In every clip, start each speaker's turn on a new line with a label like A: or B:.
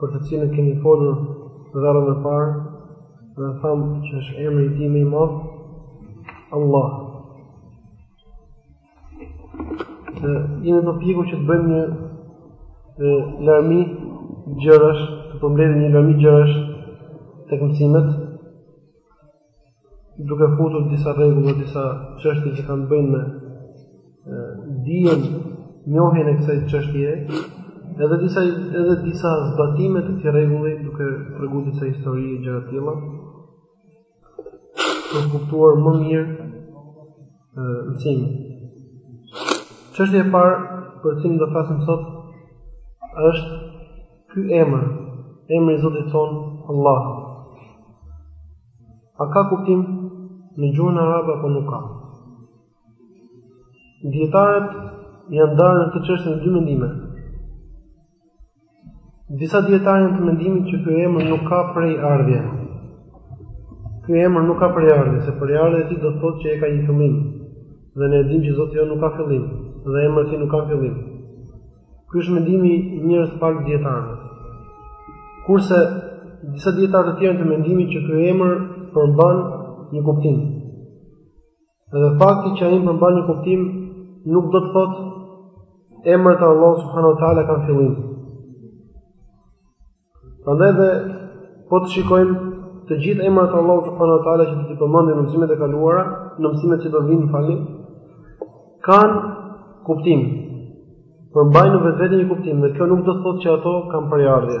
A: për të cilën kemi folur herën e parë, dhe thamë që është emri i tij më i madh, Allah. Dhe jemi përpjekur që të bëjmë një e, larmi gjërash, të përmbledhim një larmi gjërash tek mësimet, duke futur disa rregulla, disa çështje që kanë të bëjnë me dijen, njohjen e kësaj çështjeje, edhe disa edhe disa zbatime të këtij rregulli, duke treguar disa histori e gjëra të tilla. Për të kuptuar më mirë mësimin. Çështja e parë për të cilën do flasim sot është ky emër, emri i Zotit tonë Allah. A ka kuptim në gjuhën arabe apo nuk ka? Dijetarët janë ndarë në këtë çështje në dy mendime. Disa dijetarë janë të mendimit që ky emër nuk ka prejardhje. Ky emër nuk ka prejardhje, se prejardhja e tij do të thotë që e ka një fillim. Dhe ne e dimë që Zoti jonë nuk ka fillim, dhe emri i tij nuk ka fillim. Ky është mendimi i njërës palë të dijetarëve. Kurse disa dijetarë të tjerë janë të mendimit që ky emër përmban një kuptim. Dhe fakti që ai përmban një kuptim nuk do të thotë emrat e Allahut subhanahu wa taala kanë fillim. Prandaj dhe po të shikojmë të gjithë emrat e Allahut subhanahu wa taala që do t'i përmendim në mësimet e kaluara, në mësimet që do vijnë, më fal, kanë kuptim. Përmbajnë në vetvete një kuptim, dhe kjo nuk do të thotë që ato kanë prejardhje.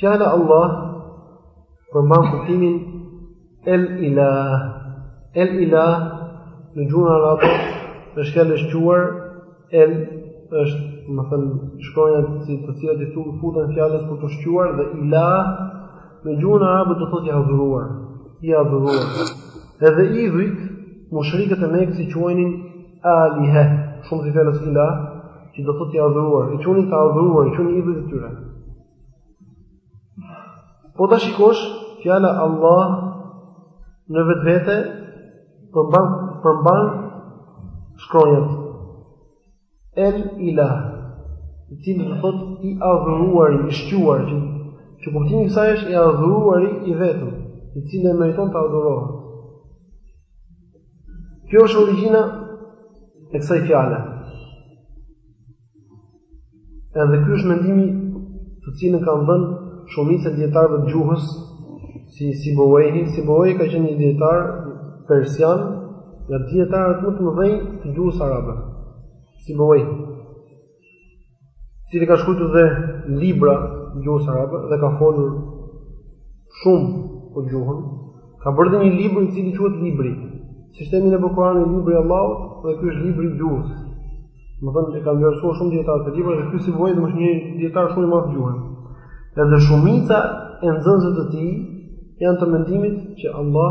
A: Fjala Allah përmban kuptimin El Ilah. El Ilah në gjuhën arabe është fjalë e shquar El është, domethënë, shkronja, si, të cilat i thunë futen fjalës për t'u shquar dhe Ilah në gjuhën arabe do thotë i adhuruar, i adhuruar. Edhe idhujt, mushrikët e Mekës i quajnin Alihe, shumësi i fjalës ilah, që do thotë i adhuruar, i quanin të adhuruar, i quanin idhujt e tyre. Po ta shikosh, fjala Allah në vetvete përmban përmban shkronjat El Ilah, i cili do thotë i adhuruari i shquar, që, që kuptimi i kësaj është i adhuruari i vetëm, i cili e meriton të adhurohet. Kjo është origjina e kësaj fjale. Edhe ky është mendimi të cilin kanë dhënë shumica e dijetarëve të gjuhës si Siboehi, Siboehi ka qenë një dijetar persian nga dijetarët më të mëdhenj të gjuhës arabe. Siboehi. i cili ka shkruar dhe libra në gjuhën arabe dhe ka folur shumë për gjuhën, ka bërë dhe një libër i cili quhet Libri. Siç themi ne për Kur'anin libri i Allahut, dhe ky është libri i gjuhës. Domethënë që kanë vlerësuar shumë dijetarë këtë libër dhe ky Sibevejhi është një dijetar shumë i madh gjuhën. Edhe shumica e nxënësve të tij janë të mendimit që Allah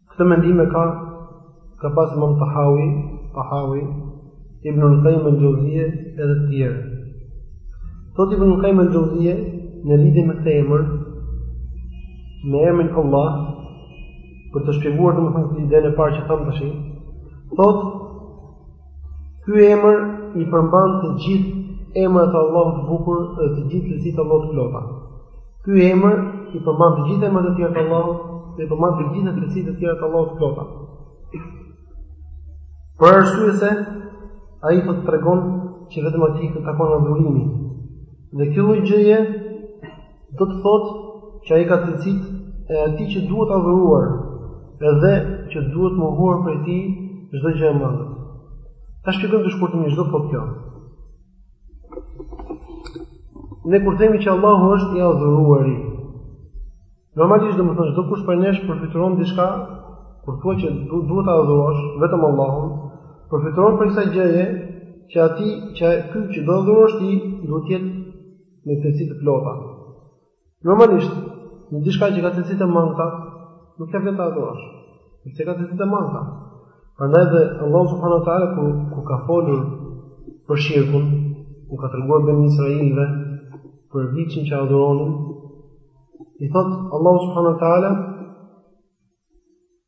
A: Këtë mendim e ka ka pas Imam Tahawi, Tahawi, Ibn al-Qayyim al-Jawziyye edhe të tjerë. Thot Ibn al-Qayyim al-Jawziyye në lidhje me këtë emër me emrin Allah për të shpjeguar domethënë idenë e parë që thamë tashti, thot Ky emër i përmban të gjithë emrat e Allahut të bukur dhe të gjithë cilësitë e Allahut të plota. Ky emër i përmban të gjithë emrat e tjera të Allahut dhe i përmban të gjitha cilësitë e tjera të Allahut të plota. Për arsye se ai të tregon që vetëm atij i takon adhurimi. Dhe kjo lloj gjëje do të thotë që ai ka cilësitë e atij që duhet adhuruar, edhe që duhet mohuar prej tij çdo gjë e mangët. Ta shpjegojmë shkurtimisht ç'do thotë kjo. Ne kur themi që Allahu është i adhuruari, normalisht do të thotë çdokush prej nesh përfytyron diçka, kur thua që duhet ta adhurosh vetëm Allahun, përfytyron prej kësaj gjëje që aty që ky që do adhurosh ti duhet të jetë me cilësi të plota. Normalisht, një diçka që ka cilësi të mangëta, nuk ia vlen ta adhurosh. Meqë ka cilësi të mangëta. Prandaj dhe Allah subhanahu wa taala kur kur ka folur për shirkun, u ka treguar beni Israilëve për viçin që adhuronin, i thot Allah subhanahu wa taala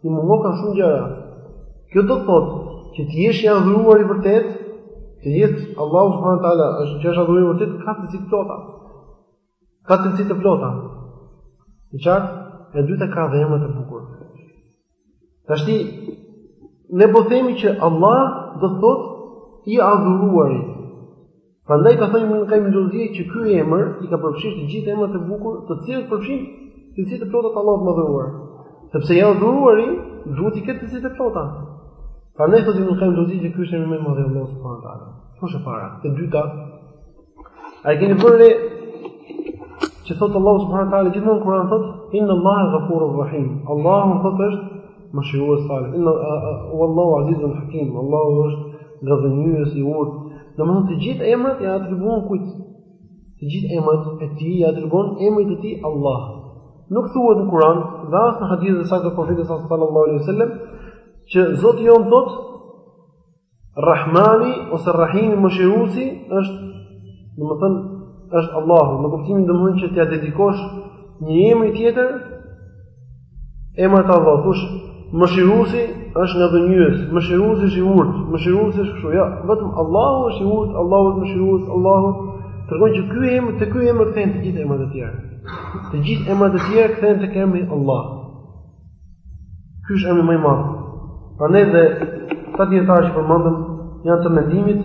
A: I mungokan shumë gjëra. Kjo do të thotë që të jesh i adhuruar i vërtet, të jetë Allahu subhanahu wa taala është që është i adhuruar i vërtet ka cilësi të plota. Ka cilësi të plota. E qartë, e dyta ka dhe emra të bukur. Tashti ne po themi që Allah do të thotë i adhuruari. Prandaj ka thënë Ibn Qayyim al-Jawziyye që ky emër i ka përfshirë të gjithë emrat e bukur, të cilët përfshijnë cilësitë e plota të Allahut të madhëruar. Sepse i adhuruari duhet të ketë cilësi të plota. Prandaj thotë Ibn Qayyim al-Jawziyye që ky është emri më i madh i Allahut subhanahu wa taala. Kjo është e para. E dyta, a e keni vënë re që thotë Allahu subhanahu wa taala gjithmonë në Kur'an thotë inna Allaha ghafurur rahim. Allahu thotë është Mëshirues Falës, inna Wallahu Azizun Hakim, Allahu është Ngadhënjyes i Urtë. Domethënë të gjithë emrat ia atribuon kujt? Të gjithë emrat e Tij i atribuon emrit të Tij Allah. Nuk thuhet në Kur'an, dhe as në hadithe të sakta të Profetit sallallahu alaihi wasallam, që Zoti jon thotë Rahmani ose Rahimi mëshiruesi është, domethënë, është Allahu, në kuptimin domethënë që t'ia dedikosh një emri tjetër emrat e Allahut, thush mëshiruesi është ngadhënjyes, mëshiruesi është i urtë, mëshiruesi është kështu, jo, vetëm Allahu është i urtë, Allahu është mëshirues, Allahu tregon që ky emër te ky emër kthehen të gjithë emrat e tjerë. Të gjithë emrat e tjerë kthehen tek emri Allah. Ky është emri më i madh. Prandaj dhe këta dijetarë që përmendëm janë të mendimit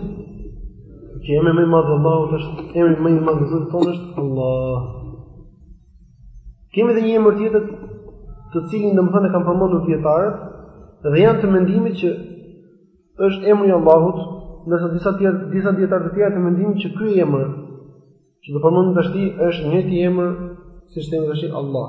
A: që emri më i madh i Allahut është emri më i madh i Zotit tonë është Allah. Kemi edhe një emër tjetër të cilin domethënë e kanë përmendur dijetarët dhe janë të mendimit që është emri i Allahut, ndërsa disa tjerë, disa dijetarë të tjerë janë të mendimit që ky emër që do përmendim tash është një emër siç themi tash Allah.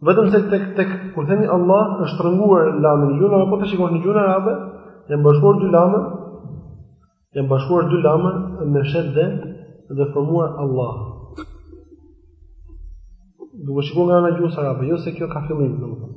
A: Vetëm se tek tek kur themi Allah është shtrënguar lami në gjuhën, apo të shikosh në gjuhën arabe, janë bashkuar dy lamë, janë bashkuar dy lamë me shedde dhe formuar Allah. Duke shikuar nga ana e gjuhës arabe, jo se kjo ka fillim, domethënë.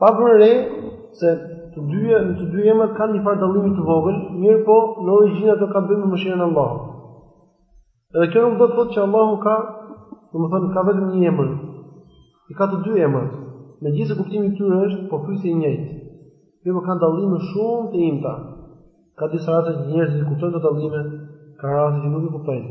A: Pra vëmë re se të dyja në të dy emrat kanë një farë dallimi të vogël, mirëpo në origjinë ato kanë të bëjnë me mëshirën e Allahut. Edhe kjo nuk do të thotë që Allahu ka, domethënë ka vetëm një emër. I ka të dy emrat. Megjithëse kuptimi i tyre është pothuajse i njëjtë. Mirëpo kanë dallime shumë të imta. Ka disa raste që njerëzit i kuptojnë këto dallime, ka raste që nuk i kuptojnë.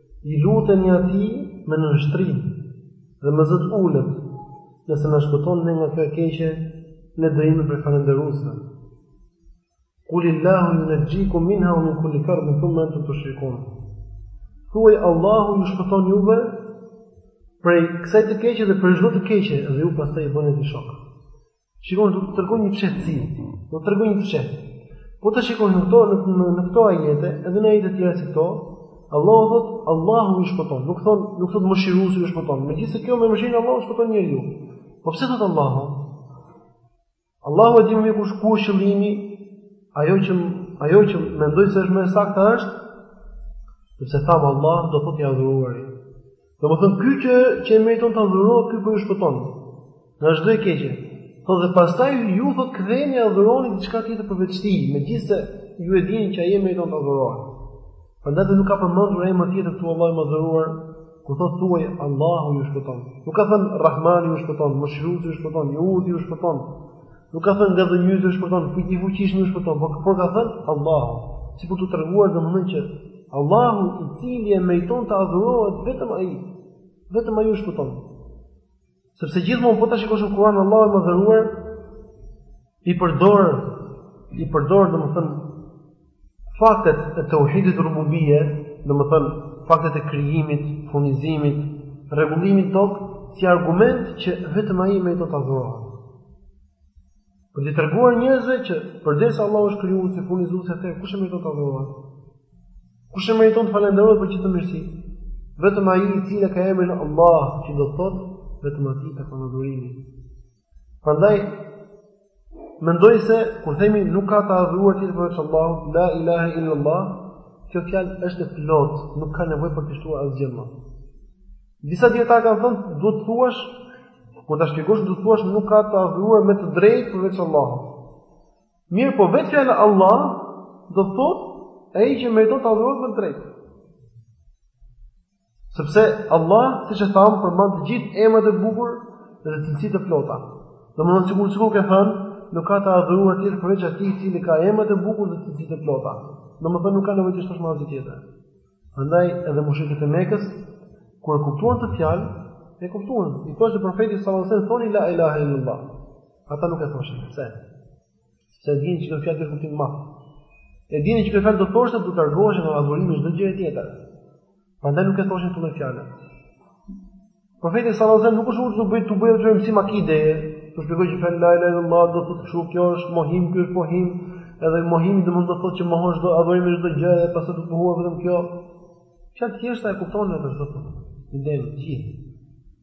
A: I luteni atij me nënshtrim dhe me zë të ulët, nëse na shpëton ne nga kjo e keqe, ne do jemi prej falënderuesve. Kulillahu yunajjikum minha wa min kulli karbin thumma antum tushrikun. Thuaj Allahu ju shpëton juve prej kësaj të keqe dhe prej çdo të keqe dhe ju pastaj i bëni atij shok. Shikoni, do të tregoj një fshehtësi. Do të tregoj një fshehtë. Po të shikoni në këto në, në, në këto ajete, edhe në ajete të tjera si këto, Allahu thot, Allahu i shpëton. Nuk thon, nuk thot mëshiruesi i shpëton. Megjithëse kjo me mëshirën e Allahut shpëton njeriu. Po pse thot Allahu? Allahu e di më kush ku është qëllimi, ajo që ajo që mendoj se është më e saktë është sepse thamë Allah do thotë i adhuruari. Domethënë ky që që e meriton t'adhurohet, ky po ju shpëton. Nga çdo e keqe. Po dhe pastaj ju po ktheheni e adhuroni diçka tjetër përveç tij, megjithëse ju e dini që ai e meriton t'adhurohet. Prandaj nuk ka përmendur emër tjetër këtu Allahu i madhëruar, kur thotë thuaj Allahu ju shpëton. Nuk ka thënë Rahmani ju shpëton, Mëshiruesi ju shpëton, Vedudi ju shpëton. Nuk ka thënë ngadhënjyesi ju shpëton, i fuqishmi ju shpëton, por, por ka thënë Allahu, si për të treguar domethënë që Allahu i cili e meriton të adhurohet vetëm ai, vetëm ai ju shpëton. Sepse gjithmonë po ta shikosh në Kuran, Allahu i madhëruar, i përdor, i përdor domethënë, Faktet e teuhidit rububije, domethënë, faktet e krijimit, furnizimit, rregullimit tokë, si argument që vetëm ai e meriton të adhurohet. Për të treguar njerëzve që përderisa Allahu është krijuesi, furnizuesi, atëherë kush e meriton të adhurohet? Kush e meriton të falënderohet për gjithë mirësitë? Vetëm ai i cili ka emrin Allah, që do të thotë vetëm atij i takon adhurimi. Prandaj mendoj se kur themi nuk ka të adhuruar tjetër përveç Allahut, la ilaha illa Allah, kjo fjalë është e plotë, nuk ka nevojë për të shtuar asgjë më. Disa dijetarë kanë thënë, duhet të thuash, kur ta shpjegosh duhet të thuash nuk ka të adhuruar me të drejtë përveç Allahut. Mirëpo vetë fjala Allah do të thotë ai që meriton të adhurohet me të drejtë. Sepse Allah, siç e thamë, përmban të gjithë emrat e bukur dhe cilësitë e plota. Domethënë sikur sikur ke thënë, nuk ka të adhuruar tjetër përveç atij i cili ka emrat e bukur dhe cilësitë e plota. Domethënë nuk ka nevojë të shtosh më asgjë tjetër. Prandaj edhe mushrikët e Mekës kur e kuptuan këtë fjalë, e kuptuan. I thoshte profeti sallallahu alajhi wasallam, "Thoni la ilaha illallah." Ata nuk e thoshin. Pse? Se e dinin që kjo fjalë ka kuptim të madh. E dinin që kjo fjalë do të thoshte do të largohesh nga adhurimi i çdo gjëje tjetër. Prandaj nuk e thoshin këtë lloj fjalë. Profeti sallallahu alajhi wasallam nuk është ulur të bëjë të bëjë mësim akide, të shpjegojë që fjala la ilaha illallah do të thotë kështu, kjo është mohim, ky është pohim, edhe mohim do mund të thotë që mohosh çdo adhurim çdo gjë dhe pastaj do të pohohet vetëm kjo. Çfarë thjesht e kuptonin ç'do të thotë? Ndem gjithë.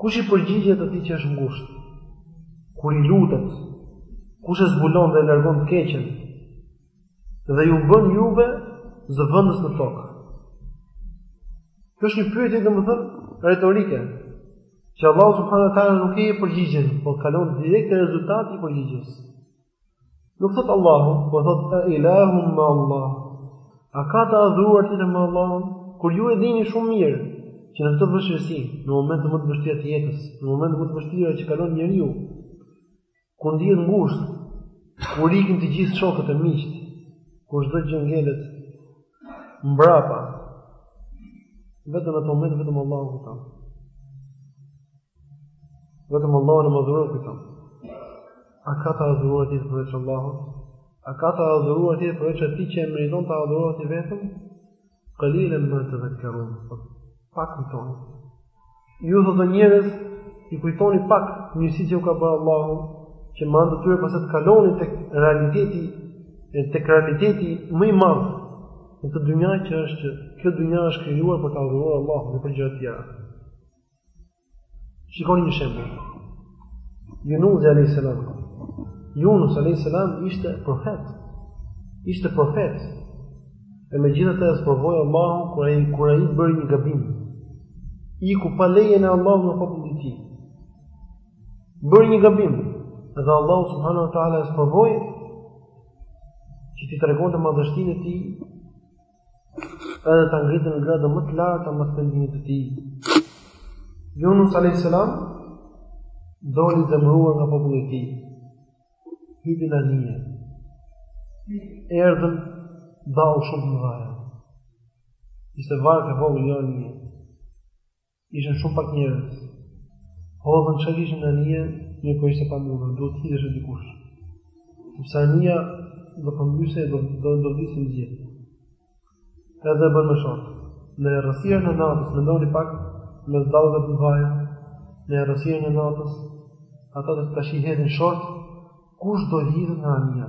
A: Kush i përgjigjet atij që është ngushtë? Kur i lutet, kush e zbulon dhe e largon të keqen? Dhe ju bën juve zëvendës në tokë. Kjo është një pyetje domethënë retorike, që Allahu subhanahu wa taala nuk e jep përgjigjen, por kalon direkt te rezultati i përgjigjes. Nuk thotë Allahu, po thotë e ilahum ma Allah. A ka të adhuruar tjetër me Allahun? Kur ju e dini shumë mirë që në këtë vështirësi, në momentin më të vështirë të jetës, në momentin më të vështirë që kalon njeriu, kur ndihet ngushtë, kur ikin të gjithë shokët e miqtë, kur çdo gjë ngelet mbrapa, vetëm atë moment vetëm Allahun ka. Vetëm Allahun e madhëruar kujto. A ka të adhuruar ti përveç Allahut? A ka të adhuruar ti përveç atij që e meriton të adhurohet ti vetëm? Qalilan ma tadhakkarun. Pak kujtoni. Ju o njerëz i kujtoni pak mirësitë që u ka bërë Allahu, që me anë të tyre pastaj të kaloni tek realiteti e tek realiteti më i madh në këtë dynjë që është që kjo dynja është krijuar për të adhuruar Allahun dhe jo për gjëra të tjera. Shikoni një shembull. Yunus alayhis salam. Yunus alayhis salam ishte profet. Ishte profet. E megjithatë e sprovoi Allahu kur ai kur ai bëri një gabim Iku pa lejen e Allahut nga populli i tij Bëri një gabim Edhe Allah subhanahu wa ta'ala e sprovoi Që t'i tregonte madhështinë e tij edhe ta ngrinte në gradë më të lartë mbas pendimit të tij. Yunus alayhis salam doli i zemëruar nga populli i tij. Hypi në anije. Erdhën dallgë shumë të mëdhaja. Ishte varkë e vogël jo një. Ishin shumë pak njerëz. Hodhën çfarë kishin në anije, mirëpo ishte e pamundur, duhet të hidheshte dikush. Sepse anija do përmbysej e do, do, do vdisnin të gjithë. Edhe e bënë me short. Në errësirën e natës, mendoni pak, mes dallgëve të mëdhaja, në errësirën e natës, ata tash hedhin short, kush do hidhet nga anija.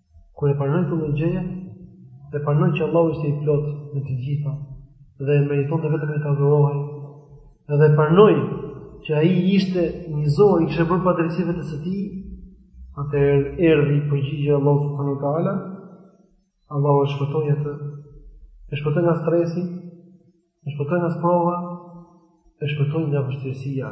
A: Kur e pranoi këtë lloj gjëje, e pranoi që Allahu ishte i plotë në të gjitha dhe e meritonte vetëm ai të adhurohej. Dhe e pranoi që ai ishte një zor i kishte bërë padrejtësi vetes së tij, atëherë erdhi përgjigjja e Allahut subhanahu wa taala. Allahu e shpëtoi atë. E shpëtoi nga stresi, e shpëtoi nga sprova, e shpëtoi nga vështirësia.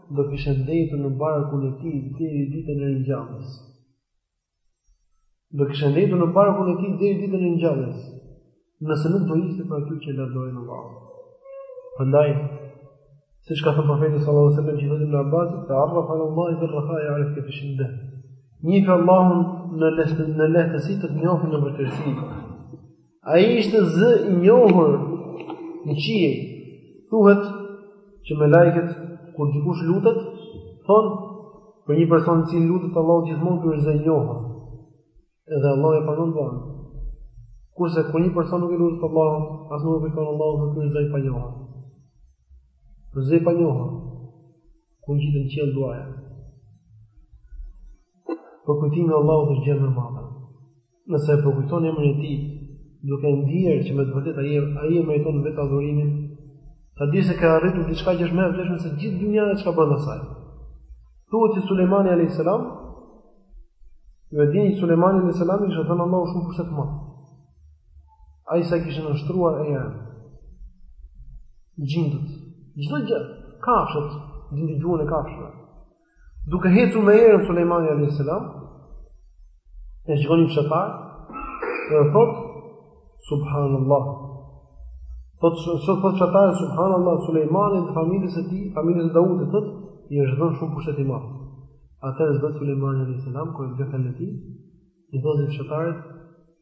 A: Do kishe ndejtur në barkun e tij deri ditën e ringjalljes. Do kishte ndejtur në barkun e tij deri ditën e ringjalljes, nëse nuk do ishte prej atyre që e lavdërojnë Allahun. Prandaj, siç ka thënë profeti sallallahu alajhi wasallam, "Ibn Abbasit ta'arraf ila Allah fi ar-rakha ya'rifka fi shidda." Njihe Allahun në në lehtësi të njohë në vështirësi. Ai ishte zë i njohur në qiej. Thuhet që melaiket kur dikush lutet, thonë për një person që i lutet Allahut gjithmonë ky është zë i njohur. Edhe Allahu e pranon duan. Kurse kur një person nuk i lutet Allahut, as nuk i kërkon Allahut thonë ky është zë i panjohur. Për zë i panjohur. Kur ngjitet në qiell duaja. Përkujtimi i Allahut është gjëja më e madhe. Nëse e përkujton emrin e tij, duke e ndier që me të vërtetë ai e meriton vetë adhurimin, ta di se ke arritur diçka që është më e vlefshme se gjithë dynjaja dhe çka mban në saj. Thuhet se Sulejmani alayhis salam Ju e dini Sulejmanit alayhis salam i kishte dhënë Allahu shumë pushtet të madh. Ai sa i kishin nënshtruar era. Xhindët. Çdo gjë. Kafshët. Dinte gjuhën e kafshëve. Duke hecur me erën Sulejmani alayhis salam, e shikon një fshatar. Dhe thot subhanallah. Thot fshatari subhanallah Sulejmanit dhe familjes së tij, familjes së Daudit thot, i është dhënë shumë pushtet i madh. Atëherë zbret Sulejmani alayhis salam kur e dëgjon këtij, i thotë fshatarit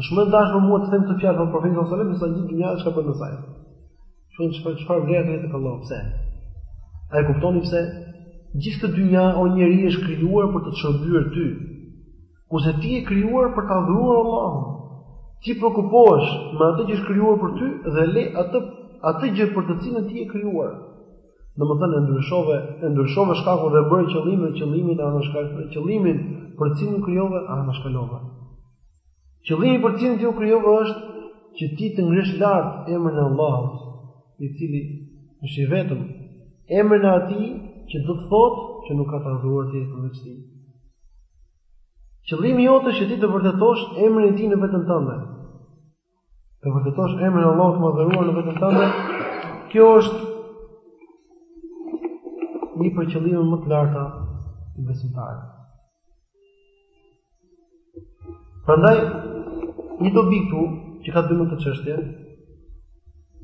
A: Është më e dashur për mua të them këtë fjalë tha profeti sallallahu alajhi wasallam, sesa gjithë dynjaja e çka mban në saj. Shikoni çfarë çfarë vlerë ka tek Allahu pse? A e kuptoni pse? Gjithë kjo dynja o njeri është krijuar për të shërbyer ty. Kurse ti je krijuar për ta adhuruar Allahun. Ti preokupohesh me atë që është krijuar për ty dhe le atë gjë për të cilën ti je krijuar. Domethënë e ndryshove, e ndryshove shkakun dhe e bëre qëllim dhe qëllimin e anashkalove, qëllimin për të cilin u krijove e anashkalove. Qëllimi për të cilin ti u krijove është që ti të ngresh lart emrin e Allahut, i cili është i vetëm, emrin e atij që do të thotë që nuk ka të adhuruar tjetër veç tij. Qëllimi jote është që ti të vërtetosh emrin e tij në veten tënde. të vërtetosh emrin e Allahut të madhëruar në veten tënde, kjo është një prej qëllimeve më të larta të besimtarit. Prandaj një dobi këtu që ka të bëjë me këtë çështje,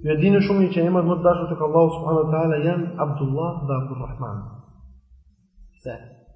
A: ju e dini shumica që emrat më të dashur tek Allahu subhanahu wa teala janë Abdullah dhe Abdurrahman. Se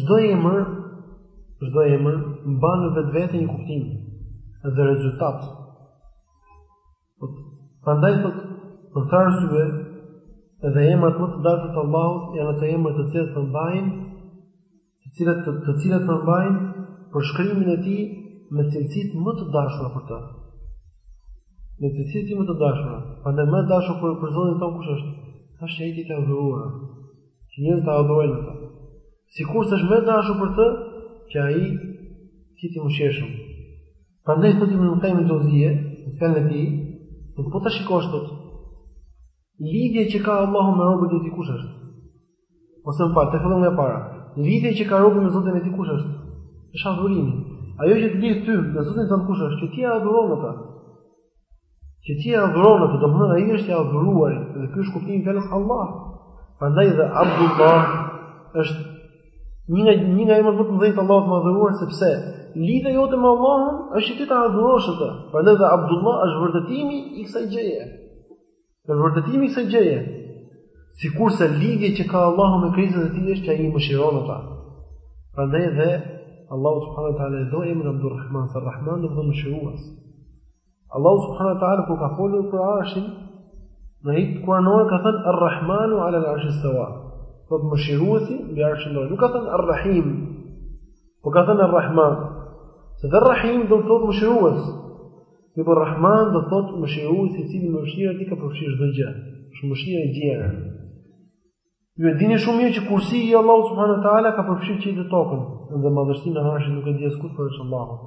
A: Çdo emër, çdo emër mban në vetvete një kuptim dhe rezultat. Prandaj thot, për këtë arsye, edhe emrat më të dashur të Allahut janë ato emra të cilat përmbajnë, të cilat të, të cilat përmbajnë përshkrimin e tij me cilësitë më të dashura për të. Me cilësitë më të dashura. Prandaj më e dashur për për Zotin tonë kush është? Është që të adhurohet. që njerëzit ta adhurojnë atë. Sikur është më e dashur për të që ai të jetë i mëshirshëm. Prandaj thotë Ibn Qayyim al-Jawziyya, në fjalën e tij, do po ta shikosh thot lidhja që ka Allahu me robët e tij kush është? Ose më fal, të fillon nga para. Lidhja që ka robi me Zotin e tij kush është? Është adhurimi. Ajo që të lidh ty me Zotin tënd kush është? Që ti e adhuron atë. Që ti e adhuron atë, do të thonë ai është i adhuruar, dhe ky është kuptimi i fjalës Allah. Prandaj dhe Abdullah është një nga një nga emrat më të mëdhenj te Allahu i Madhëruar sepse lidhja jote me Allahun është që ti ta adhurosh atë. Prandaj dhe Abdullah është vërtetimi i kësaj gjëje. Vërtetimi i kësaj gjëje, sikurse lidhja që ka Allahu me krijesat e tij është që ai i mëshiron ata. Prandaj dhe Allahu subhanahu wa taala do emrin Abdul Rahman se Rahman do të thonë mëshirues. Allahu subhanahu wa taala kur ka folur për Arshin, në ajet kuranor ka thënë Ar-Rahmanu 'ala al-'arshi istawa. Po mëshiruesi mbi Arshin do. Nuk ka thënë Ar-Rahim. Po ka thënë Ar-Rahman. Se dhe Rahim do të thotë mëshirues. Mirpo Rahman do thotë mëshiruesi i cili mëshira e tij ka përfshirë çdo gjë. Është mëshirë e gjerë. Ju e dini shumë mirë që kursi i Allahut subhanahu wa taala ka përfshirë qiejt e tokën dhe madhështinë e Arshit nuk e di askush përveç Allahut.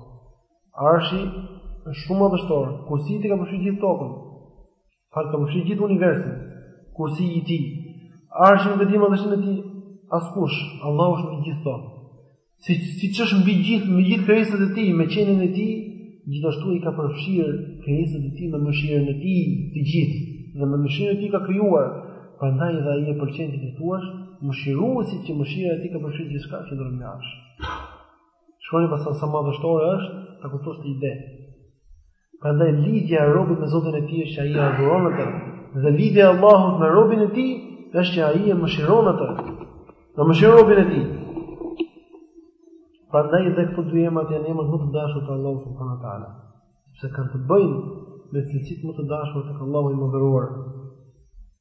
A: Arshi është shumë madhështor, kursi i tij ka përfshirë gjithë tokën. Ka përfshirë gjithë universin, kursi i tij, arshi nuk e di madhështinë e tij, askush, Allahu është mbi gjithë to. Si, siç është mbi gjithë, mbi gjithë krijesat e tij, me qenien e tij, gjithashtu i ka përfshirë krijesat e tij me mëshirën e tij, të gjithë, dhe me mëshirën e tij ka krijuar, prandaj dhe i pëlqen të thuash, mëshiruesi që mëshira e tij ka përfshirë gjithçka qëndron mbi arsh. Shikoni pra sa madhështore është, ta kuptosh ti dhe. Prandaj lidhja e robit me Zotin e tij është që ai e adhuron atë. Dhe lidhja e Allahut me robin e tij është që ai e mëshiron atë. E mëshiron robin e tij. Prandaj dhe këto dy emra janë emrat më të dashur te Allahu subhanehu ua teala, sepse kanë të bëjnë me cilësitë më të dashura tek Allahu i madhëruar.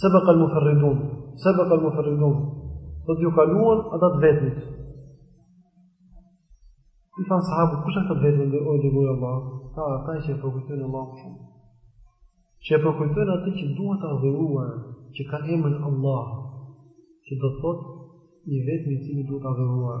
A: Sebek al muferridun, sebek al muferridun, thotë ju kaluan ata të vetmit. I thanë sahabët, kush ata të vetmit o i dërguari i Allahut? Tha, ata që e përkujtojnë Allahun shumë. Që e përkujtojnë atë që duhet adhuruar, që ka emrin Allah, që do të thotë i vetmi i cili duhet adhuruar.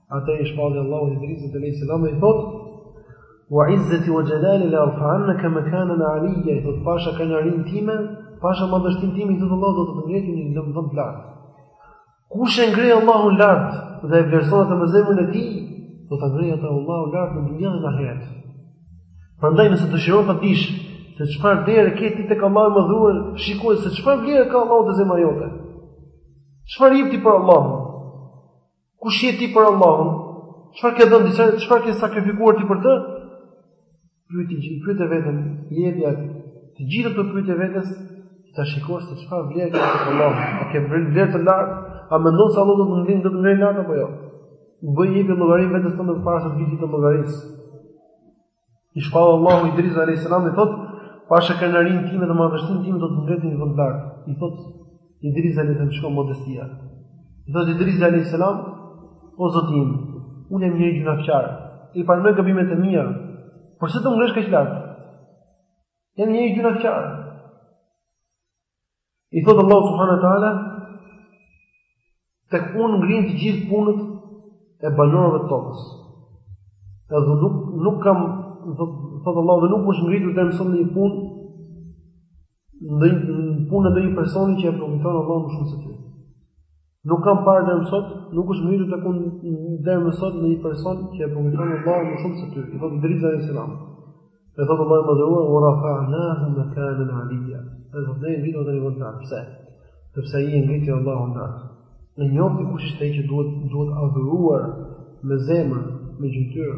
A: Atëherë i shpalli Allahu Idrisit alejhi selam dhe i thotë: "Wa izzati wa jalali la arfa'annaka makanan 'aliyya", i thotë pasha krenarinë time, pasha madhështinë time, i thotë Allahu do të të ngre ty në një vend të lartë. Kush e ngre Allahun lart dhe e vlerëson atë me zemrën e tij, do ta ngrejë atë Allahu lart në dynja e ahiret. Prandaj nëse dëshiron ta dish se çfarë vlere ke ti tek Allahu i Madhëruar, shiko se çfarë vlere ka Allahu te zemra jote. Çfarë jep ti për Allahun? Kush je ti për Allahun? Çfarë ke dhënë, çfarë çfarë ke sakrifikuar ti për të? Pyete, pyete veten, jepja të gjitha këto pyetje vetes, ta shikosh se çfarë vlerë ke tek Allahu. A ke vlerë të lartë? A mendon se Allahu do të ndihmë të ngrejë lart apo jo? Bëj, jepi llogari vetes tënde para se të vijë dita e llogarisë. I shpall Allahu Idrisit a.s. i thot, pasha krenarinë time dhe madhështinë time do të ngrej në një vend të lartë. I thot, Idrisi a.s. shiko modestia. I thot, Idrisi a.s. O Zoti im, unë jam një gjynafqar, i parë me gabimet e mia, përse të më ngresh kaq lart? Jam njeri gjynafqar. I thotë Allah subhanahu wa taala tek unë ngrihen të gjitha punët e banorëve të tokës. Edhe nuk nuk kam thotë Allah dhe nuk është ngritur deri më sot një punë punë e ndonjë personi që e përkujton Allahun më shumë se ty. Nuk kam parë deri më sot, nuk është ngritur tek unë deri më sot ndonjë person që e përkujton Allahun më shumë se ty. I thotë Idris alayhis salam. E thotë Allahu i madhëruar wa rafa'nahu makanan 'aliyya. Ai do të ngritur në një vend të pse? Sepse ai e ngriti Allahun. E njofti kush është ai që duhet duhet adhuruar me zemër, me gjymtyrë.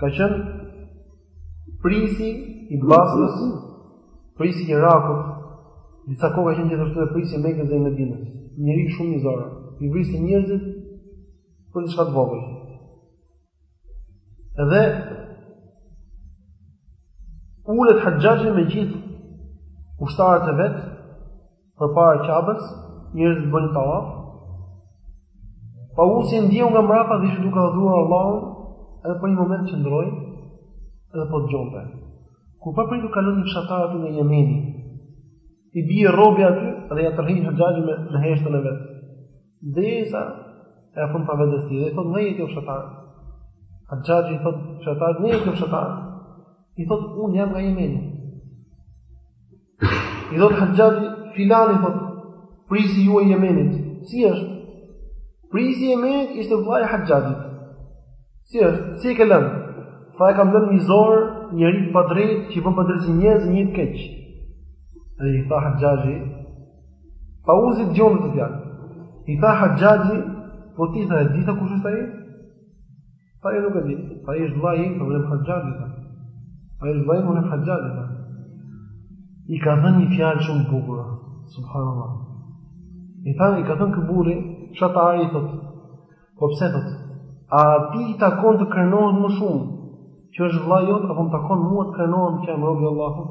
A: Ka qenë prisi i Basrës, prisi i Irakut, disa kohë ka qenë gjithashtu edhe prisi i Mekës dhe Medinës. Njeri shumë mizor, i vriste njerëzit për diçka të vogël. Edhe ulet Haxhaxhi me gjithë ushtarët e vet Përpara Ka'bes, njerëzit bëjnë tawaf. Tawusi e ndjeu nga mbrapa dhe ishte duke adhuruar Allahun, edhe për një moment qëndroi dhe po dëgjonte. Kur papritur kalon një fshatar nga Jemeni. I bie rrobja aty dhe ia tërheq Haxhaxhi me, me heshtën e vet. Derisa e afron pranë vetes tij dhe i thotë nga je ti fshatar. Haxhaxhi i thotë fshatar nga je ti fshatar. I thotë unë jam nga Jemeni. I thot Haxhaxhi filani, thot, prisi juaj i Jemenit. Si është? Prisi i Jemenit ishte vllai i Haxhaxhit. Si është? Si e ke lënë? Tha e kam lënë mizor, njeri të padrejtë, që i bën padrejtësi njerëzve, njeri të keq. E i tha Haxhaxhi, pasi dëgjoi këto fjalë. I tha Haxhaxhi, po ti tha e di tha kush është ai? Tha nuk e di, tha është vllai im, tha vllai i Haxhaxhit, tha. Tha është vllai im, vllai i Haxhaxhit, tha. I ka thënë një fjalë shumë të bukur, subhanallah. I tha, i ka thënë ky burri, fshatari, thot, po pse, thot, atij i takon të krenohet më shumë, që është vllai jot, apo më takon mua të krenohem më që jam robi i Allahut?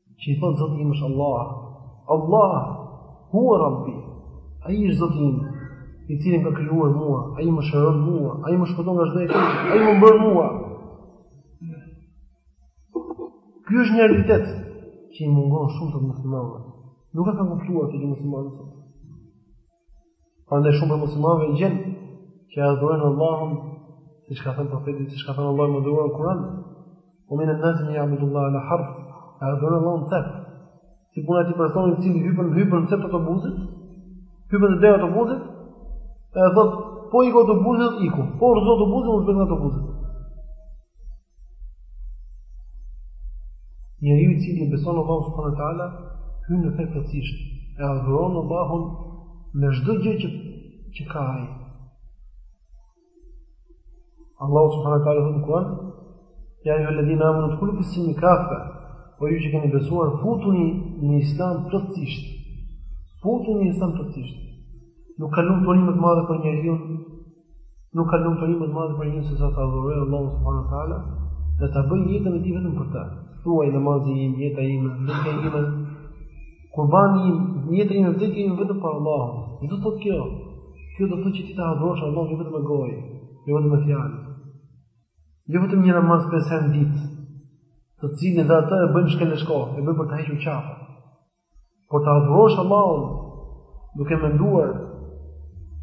A: Që i thonë Zoti im është Allah. Allah, hua rabbi. Ai është Zoti im, i cili më ka krijuar mua. Ai më shëron mua. Ai më shpëton nga çdo e keqe. Ai më mbron mua. Ky është një realitet që i mungon shumë prej muslimanëve. Nuk e kanë kuptuar këtë gjë muslimanët. Prandaj shumë prej muslimanëve gjen që e adhurojnë Allahun siç ka thënë profeti, siç ka thënë Allahu i madhëruar në Kur'an. Ue minen nasi men ja'budullahe ala harf, e adhurojnë Allahun në cep. Si puna atij personit i cili hypën hypën në cep të autobusit, hypën në derë të autobusit, e thotë po iku autobusi iku, po u rrëzua autobusi zbret nga autobusi. Njeriu i cili e beson Allahun subhanuhu teala hyn në fe plotësisht, e adhuron Allahun me çdo gjë që që ka ai. Allahu subhanuhu teala thotë në Kuran, ja ejjuhel ledhine amenu udhulu fis silmi kaffe, o ju që keni besuar futuni në Islam plotësisht. Futuni në Islam plotësisht. Nuk ka lumturi më të madhe për njeriu Nuk ka lumturi më të madhe për njeriun sesa ta adhurojë Allahun subhanahu wa taala dhe ta bëjë jetën e tij vetëm për të. Thuaj namazi im, jeta ime, vdekja ime, kurbani im, jeta ime, vdekja ime vetëm për Allahun. Çdo të thotë kjo. Kjo do të thotë që ti ta adhurosh Allahun jo vetëm me gojë, jo vetëm me fjalë. Jo vetëm një namaz pesë herë në ditë, të cilin edhe atë e bën shkel e shko, e bën për ta hequr qafë. Por ta adhurosh Allahun duke menduar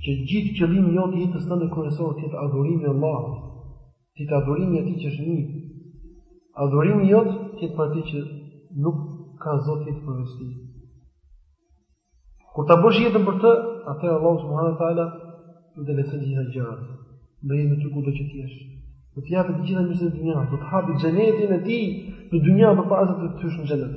A: që gjithë qëllimi jot i jetës tënde kryesor është adhurimi i Allahut, adhurimi i atij që është një. Adhurimi jot ti për atë që nuk ka zot tjetër përveç tij. Kur ta bësh jetën për të, atëherë Allahu subhanahu wa taala do të lehtësojë gjitha gjërat. Do jetë me ty kudo që të jesh. Do të japë të gjitha mirësitë e dynjës, do të hapë xhenetin e tij në dynjë përpara se të hysh në xhenet.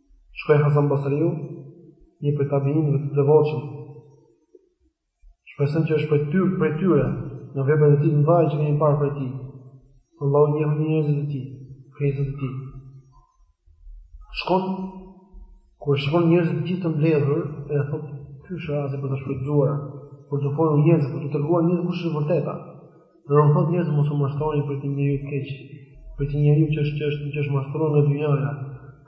A: Shkoi Hasan Basriu, një prej tabiinëve të devotshëm. Shpresojmë që është prej tyre, prej tyre, në veprat e tij të mëdha që kemi parë prej tij. Allahu njeh njerëzit e tij, krijesat e tij. Shkon kur shikon njerëzit të gjithë të mbledhur, e thotë ky është rasti për ta shfrytëzuar, për t'u folur njerëzve, për t'u treguar njerëzve kush është e vërteta. Dhe u thotë njerëzve mos u mashtroni për këtë njeriu të keq, për këtë njeriu që është që është që është mashtruar nga dynjaja.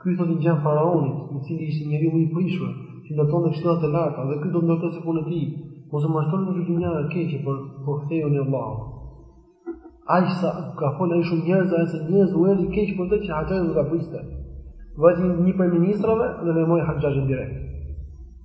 A: Ky thotë i ngjan faraonit, i cili ishte njeriu më i prishur, që ndërtonte kështjella të larta dhe ky do të ndërtojë si puna e tij. Mos u mashtroni me këtë dynja të keq, por po kthehuni te Allahu. Ai sa ka fol ai shumë njerëz, aq sa njerëzve u erdhi keq për të që Haxhaxhi do ta priste. Vajti një prej ministrave dhe lajmëroi Haxhaxhin direkt.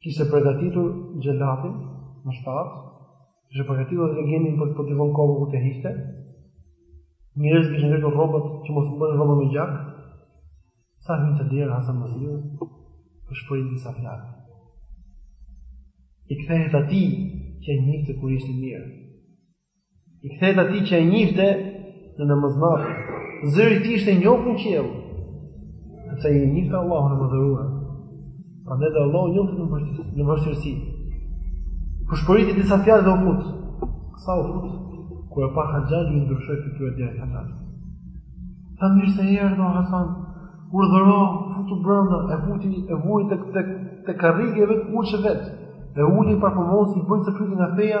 A: Kishte përgatitur xhelatin me shpatë, kishte përgatitur edhe legenin për të pritur kokën kur ta hiqte. Njerëzit kishin ngritur rrobat që mos u bëhen rroba me gjak. Sa hyn te dera Hasan Basriu, pëshpërit disa fjalë. I kthehet atij që e njihte kur ishte mirë. I kthehet atij që e njihte në namaz natë. Zëri i tij ishte njohur në qiell. Sepse i njihte Allahun e madhëruar. Prandaj dhe Allahu e njohu në vështirësi, në vështirësi. Pëshpëriti disa fjalë dhe u fut. Sa u fut, Kur e pa Haxhaxhi i ndryshoi fytyra e Haxhaxhit. Tha mirë se erdhe, o Hasan, urdhëro, futu brenda, e futi, e vuri tek, tek, te karrigia e vet, ulej vetë, e uli e parfumosi, i bën ca pyetje nga feja,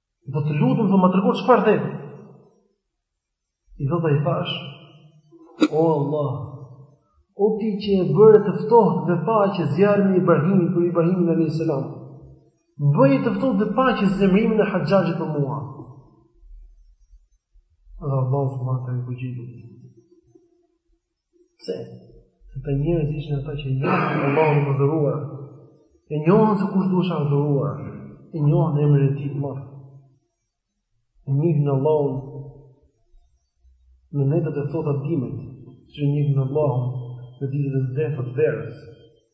A: Thotë të lutem të më tregosh çfarë the. I thotë i thashë, O Allah, o ti që e bëre të ftohtë dhe paqe zjarrin e Ibrahimit, për Ibrahimin alejhi selam, bëje të ftohtë dhe paqe zemërimin e Haxhaxhit për mua. Dhe Allahu subhanehu teala iu përgjigj. Pse? Se të tillë njerëz ishin ata që njohën Allahun e madhëruar. E njohën se kush duhej adhuruar. E njohën emrin e tij të madh. E njihnin Allahun në netët e ftohta të dimrit, e njihnin Allahun në ditët e nxehta të verës.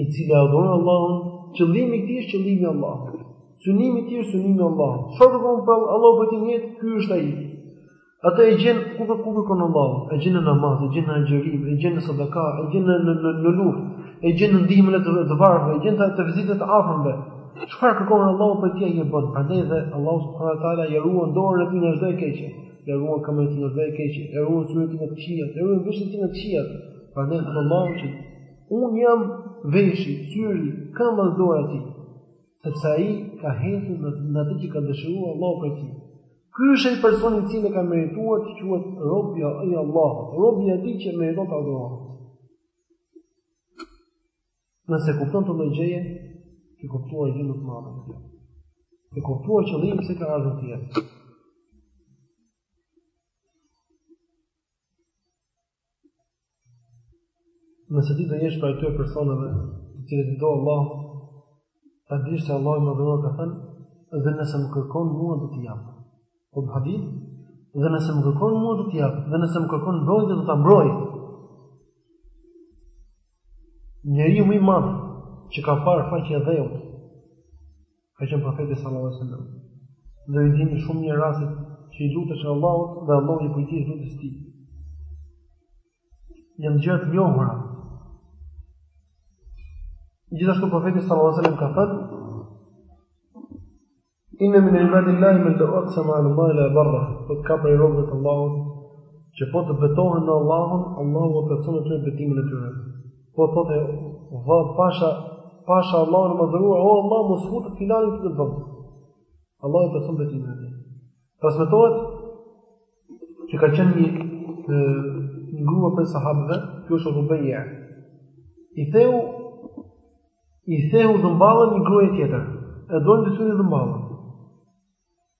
A: I cili adhuron Allahun, qëllimi i tij është qëllimi i Allahut. Synimi i tij është synimi i Allahut. Çfarë dëshiron Allahu prej tij, ky është ai. Atë e gjen kudo ku kërkon Allahu, e gjen në namaz, e gjen në agjërim, e gjen në sadaka, e gjen në në në, në luftë, e gjen në ndihmën e të, të varfërve, e gjen te vizitat e afërmve. Çfarë kërkon Allahu prej tij e bën? Prandaj dhe Allahu subhanahu wa taala ia ruan dorën e tij nga çdo e keqe. Ia ruan këmbën e tij nga çdo e keqe. Ia ruan syrin e tij nga të këqijat, ia ruan veshët e tij nga të këqijat. Prandaj Allahu që Unë jam veshi, syri, këmba dhe dora e tij, sepse ai ka ecur në në atë që ka dëshiruar Allahu prej tij. Ky është ai person i cili ka merituar të quhet robi i Allahut, robi i atij që meriton të adhurohet. Nëse kupton këtë gjë, ke kuptuar gjënë më të madhe. Ke kuptuar qëllimin pse ke ardhur në jetë. Nëse ti do jesh prej atyre personave, të cilët i do Allahu, ta dish se Allahu i madhëruar ka thënë, dhe nëse më kërkon mua do t'i jap. Po në hadith, dhe nëse më kërkon mua do t'i jap, dhe nëse më kërkon mbrojtje do ta mbroj. Njeriu më i madh që ka parë faqja e dheut, Ka qenë Profeti sallallahu alejhi wasallam. Dhe i dimë shumë mirë rastet që i luteshin Allahut dhe Allahu i përgjigjej lutjes së tij. Janë gjëra të njohura. Gjithashtu Profeti sallallahu alejhi wasallam ka thënë Inna min ibadillahi man lau aqsama ala Allah la abarra. Po ka prej robëve e Allahut që po të betohen në Allahun, Allahu do ta plotësonte betimin e tyre. Po thotë va pasha pasha Allahu e madhëruar, o Allah mos fute filanin të të bëmë. Allah i pësëm dhe ti në dhe. Transmetohet që ka qenë një e, një grua prej sahabëve, kjo është Rubeja. I theu i theu dhëmballën një grua tjetër. E donin t'i thyenin dhëmballën.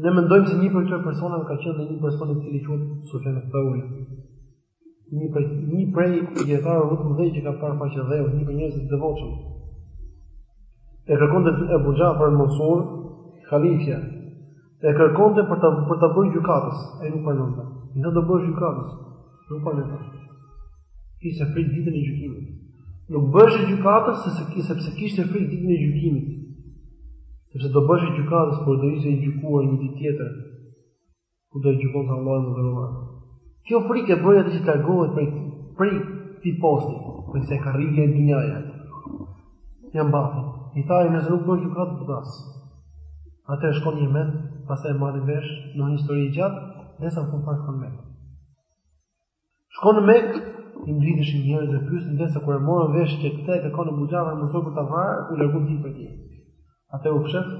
A: Ne mendojmë se një prej këtyre personave ka qenë një person i cili quhet Sufjan Thauri. Një prej një prej dietarëve më të mëdhenj që ka parë faqe dheu, një prej njerëzve të devotshëm. E kërkonte Ebu Xhafer Mansur, halifja. E kërkonte për ta për ta bërë gjykatës, ai nuk pranonte. Nuk do bëhej gjykatës. Nuk pranonte. Kishte frikë ditën e gjykimit. Nuk bëhej gjykatës sepse kishte sepse kishte frikë ditën e gjykimit. Sepse do bëhej gjykatës por do ishte i gjykuar një ditë tjetër. Ku do gjykonte Allahu i madhëruar. Kjo frikë e bëri atë që të largohet prej prej këtij posti, kësaj karrige dynjaje. Jam bata. I tha ai nëse nuk bëhesh gjykatës të vras. Atëherë shkon në Jemen, pastaj e marrin vesh, një histori e gjatë, dhe sa fund fare shkon në Mekë. Shkon në Mekë, i mblidheshin njerëzit dhe e pyesnin ndërsa kur e morën vesh që këtë e kërkon Ebu Xhafer Mansuri për ta vrarë, u larguan prej tij. Atëherë u fshef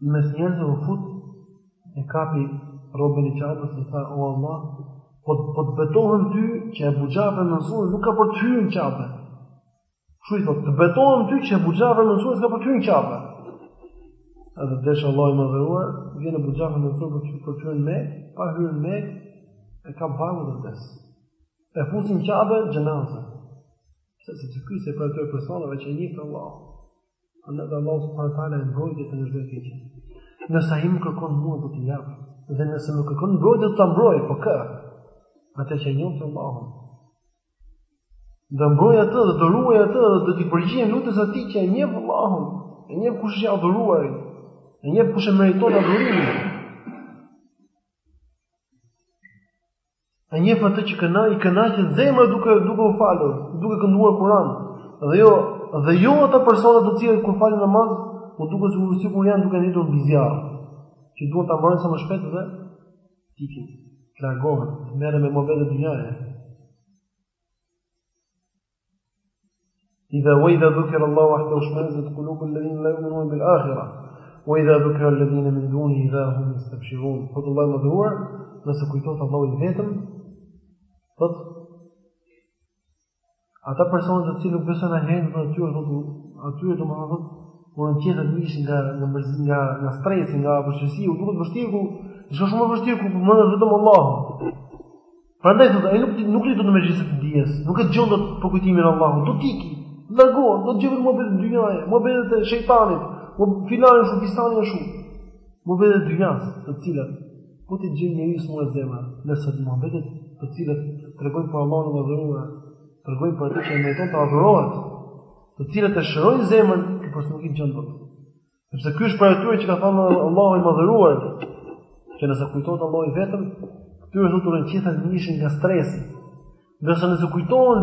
A: Në mes njerëzve u fut, e kapi robën e Ka'bës dhe tha: "O Allah, po po të betohem ty që Ebu Xhafer Mansuri nuk ka për të hyrë në qabe. Kështu i thotë, të betohem ty që Ebu Xhafer Mansuri s'ka për të hyrë në qabe. Edhe deshi Allahu i madhëruar, vjen Ebu Xhafer Mansuri për të për të hyrë në Mekë, pa hyrë në Mekë, e kap barku dhe vdes. E fusin në qabe xhenaze. Sepse ky ishte prej atyre personave që e njihte Allahun. Andaj Allahu subhanahu wa taala e mbrojti nga çdo e keqe. Nëse ai më kërkon mua do t'i jap, dhe nëse më kërkon mbrojtje do ta mbroj, po kë? Atë që njef Allahun. Do mbroj atë, do të ruaj atë, do t'i përgjigjem lutjes atij që e njeh Allahun, e njeh kush është i adhuruari, e njeh kush e meriton adhurimin. E njeh atë që kënaq, i kënaqet zemra duke duke u falur, duke kënduar Kur'an. Dhe jo, dhe jo ata persona të cilët kur falin namaz, u po duket sikur sikur janë duke ndenjur mbi zjarr. Që duan ta mbarojnë sa më shpejt dhe të ikin. Të largohen, të merren me muhabete dynjaje. Idha wa idha dhukira Allahu wahdahu shma'azzat qulubu alladhina la yu'minuna bil akhirah wa idha dhukira alladhina min dunihi idha hum yastabshirun. Thotë Allahu i madhëruar, nëse kujtohet Allahu i vetëm, po ata persona të cilët s'besojnë në ahiret, atyre do të aty do të thotë kur në tjetër të ishin nga nga mërzi nga nga stresi nga vështirësi u duket vështirë u është shumë vështirë kur përmendet vetëm Allahu Prandaj do të ai nuk nuk rri dot në mexhlis të dijes, nuk e dëgjon dot për kujtimin e Allahut, do të iki. Largohet, do të gjejë muhabete dynjaje, muhabete të shejtanit, po filani se fistani është shumë. Muhabete të dynjas, të cilat po të nxijnë më shumë zemrën, ndërsa muhabetet të cilat tregojnë për Allahun e madhëruar, tregojnë për atë që meriton të adhurohet, të cilat e shërojnë zemrën, ti po nuk i dëgjon dot. Sepse ky është prej atyre që ka thënë Allahu i madhëruar, që nëse kujtohet Allahu i vetëm, këtyre do të rrënqethen të nishin nga stresi. Ndërsa nëse kujtohen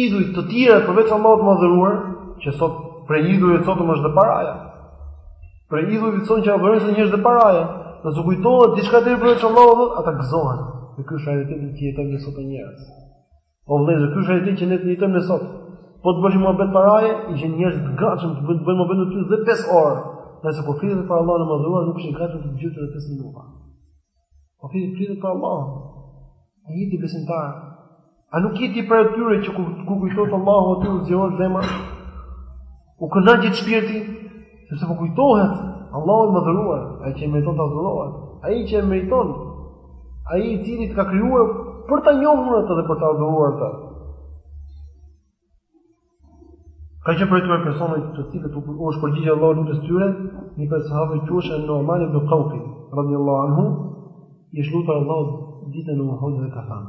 A: idhuj të tjerë përveç Allahut të madhëruar, që sot prej idhujve të sotëm është dhe paraja. Prej idhujve të sotëm që adhurojnë njerëzit është dhe paraja, nëse kujtohet diçka tjetër përveç Allahut, ata gëzohen. Dhe ky është realiteti që jetojnë sot njerëzit. O vëllezër, ky është realiteti që ne jetojmë ne sot. Po të bësh muhabet paraje, ishin njerëz të gatshëm të bëjnë bëjnë muhabet me ty dhe 5 orë. Nëse po flitet për Allahun e Madhëruar, nuk ishin gatshëm të dëgjojnë edhe 5 minuta. Po flitet flitet për Allahun. A je ti besimtar? A nuk je ti prej atyre që kur kur kujtohet Allahu atyre u zgjerohet zemra? U kënaqet shpirti, sepse po kujtohet Allahu i madhëruar, ai që meriton të adhurohet, ai që e meriton, ai i cili të ka krijuar për ta njohur atë dhe për ta adhuruar atë. Ka qenë prej atyre personave të cilët u u është përgjigjë Allahu lutjes tyre, një prej sahabëve quhej Numan ibn Qawqal, radhiyallahu anhu, i është lutur Allahut ditën e Uhudit dhe ka thënë: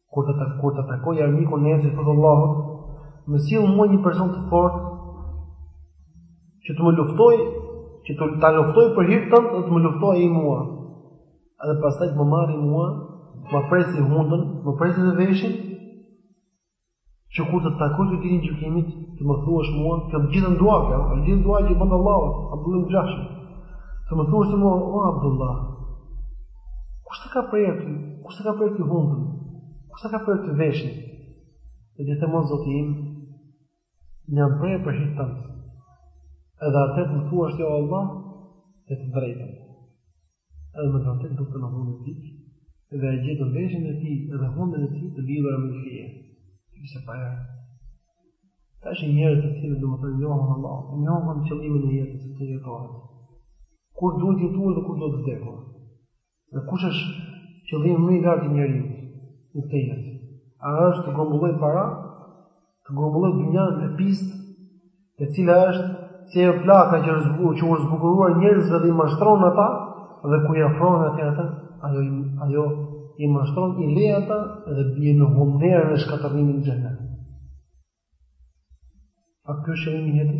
A: Kur të kur ta takoj armikun nesër, i thotë Allahut, më sill mua një person të fortë që të më luftoj, që të ta luftoj për hir tënd, dhe të më luftoj ai mua. Edhe pastaj të më marrë mua, të më presi hundën, të më presi dhe veshin, Që kur të takoj ty ditën e gjykimit, të më thuash mua, të të gjithën duat, ja, të gjithën duat që ia bën Allahut, Abdullah ibn Xhahshi. Të më thuash ti mua, o Abdullah, kush ta ka prerë ty, kush ta ka prerë ty hundën, kush ta ka prerë ty veshin, dhe të them o Zoti im, janë prerë për hir tënd, edhe atëherë të më thuash ti o Allah, the të drejtën. edhe me të vërtetë duke të ndonë në ditë, dhe e gjetën veshin e tij dhe hundën e tij të lidhur me fije, që se pa jarë. Këta ishin njerëz të cilët domethënë njohën Allahun, njohën qëllimin e jetës, të jetohet. Kur duhet të jetuar dhe kur duhet të vdekur. Dhe kush është qëllimi më i lartë i njeriut në këtë jetë. A është të grumbullojë para, të grumbullojë dynjanë e pistë, e cila është si ajo plaka që është zbukuruar, që u zbukurohet njerëzve dhe i mashtron ata dhe kur i afrohen ata, ajo ajo i mashtron i lë ata dhe bien në humnerë në shkatërrimin e xhehenemit. A kjo është një jetë?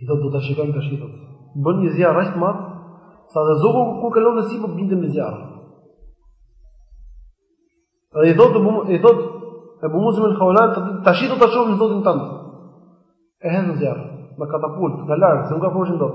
A: I thotë do ta shikojmë tash i thotë. Bën një zjarr aq të madh sa dhe zogu kur kalonte sipër binte në zjarr. Dhe i thotë i thotë Ebu Muslim el Haulanit tash do ta shohim zotin tënd. E hedh në zjarr me katapult nga larg, se nuk afroheshin dot.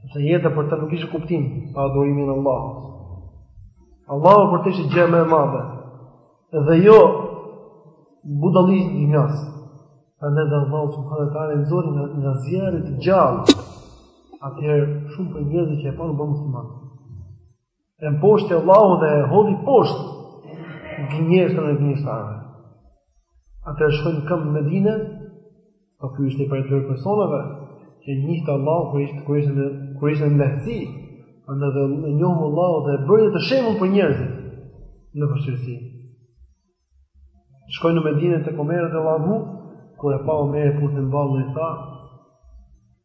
A: Sepse jeta për të nuk kishte kuptim pa adhurimin e Allahut. Allahu për të ishte gjëja më e madhe. Dhe jo budallësitë e dynjasë. Andaj dhe Allahu subhanahu wa taala e nxori nga nga zjarri të gjallë. Atëherë shumë prej njerëzve që e panë u bënë muslimanë. E mposhti Allahu dhe e hodhi poshtë gënjeshtrën e gënjeshtarëve. Atëherë shkoi në këmbë në Medine, po ky ishte prej atyre personave, që njihte Allahun kur ishte, kur ishte, kur ishte në lehtësi, dhe e njohu Allahu dhe e bëri atë shembull për njerëzit në vështirësi. Shkoi në Medine tek Omeri radijallahu anhu, kur e pa Omeri e puthi në ballë dhe i tha,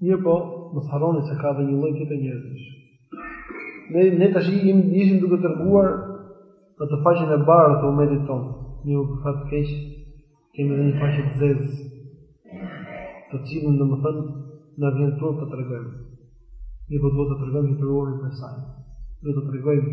A: Mirëpo, mos harroni se ka dhe një lloj tjetër njerëzish. Ne, ne tash ishim duke treguar atë faqen e bardhë të umetit tonë. Mirëpo për fat të keq, kemi dhe një faqe të zezë, të cilën domethënë, na vjen turp ta tregojmë. Mirëpo duhet ta tregojmë që të ruhemi prej saj. Duhet ta tregojmë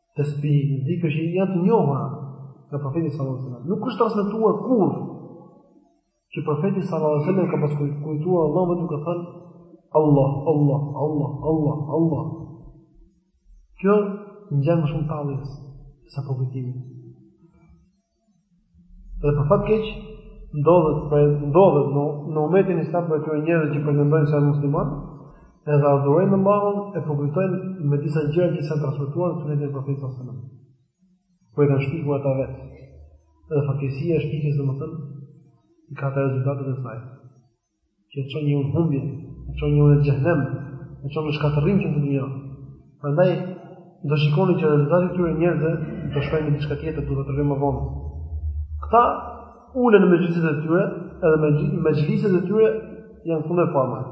A: tespihet, dhikret që janë të njohura nga profeti sallallahu alajhi wasallam. Nuk është transmetuar kurrë që profeti sallallahu alajhi wasallam ka pas përkujtuar Allahun duke thënë Allah, Allah, Allah, Allah, Allah. Kjo ngjan më shumë talljes sa përkujtimit. Dhe për fat keq ndodhen, ndodhen në në umetin islam prej këtyre njerëzve që pretendojnë se janë muslimanë, edhe adhurojnë Allahun e përkujtojnë me disa gjëra që s'janë transmetuar në sunetin e profetit sallallahu alajhi wasallam. Por i kanë shpikur ata vetë. Dhe fatkeqësia e shpikjes domethënë i ka ato rezultatet e saj. që e çon njeriun në humbje, e çon njeriun në xhehenem, e çon në shkatërrim që në dunja. Prandaj do shikoni që rezultati i këtyre njerëzve do shkojnë në diçka tjetër, do ta tregojmë më vonë. Këta ulen në mexhliset e tyre, edhe mexhliset e tyre janë kundër formës.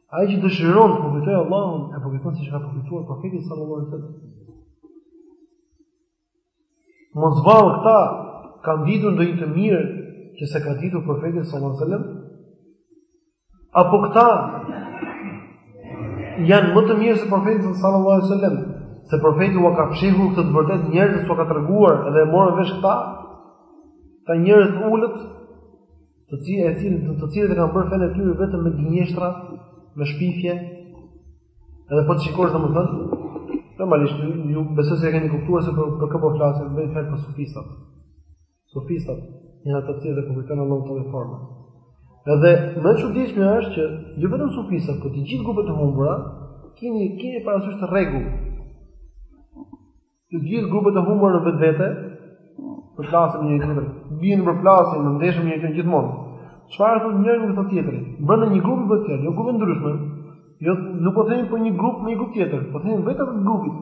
A: Ai që dëshiron të përkujtojë Allahun, e përkujton siç ka përkujtuar profeti sallallahu alaihi wasallam. Mos vallë këta kanë ditur ndonjë të mirë që s'e ka ditur profeti sallallahu alaihi wasallam? Apo këta janë më të mirë se profeti sallallahu alaihi wasallam? Se profeti ua ka fshehur këtë të vërtetë njerëzve, s'ua ka treguar dhe e morën vesh këta. Këta njerëz të ulët të cilët e cilët do të cilët e kanë bërë fenë tyre vetëm me gënjeshtra, me shpifje. Edhe po të shikosh domethënë, normalisht ju besoj se e keni kuptuar se për, për kë po flasim, bëjmë fjalë për sufistat. Sufistat, janë ata të cilët e përkujtojnë Allahun në këto forma. Edhe më e çuditshme është që jo vetëm sufistat, por të gjithë grupet e humbura keni keni parasysh këtë rregull. Të gjithë grupet e humbura në vetvete, përplasen me njëri-tjetrin, bien në përplasje, në ndeshje me njëri-tjetrin gjithmonë. Çfarë thotë njëri nuk e thotë tjetri. Brenda grupit bëhet fjalë, jo grupe të ndryshme. Jo, nuk po themi për një grup me një grup tjetër, po themi vetëm për grupin.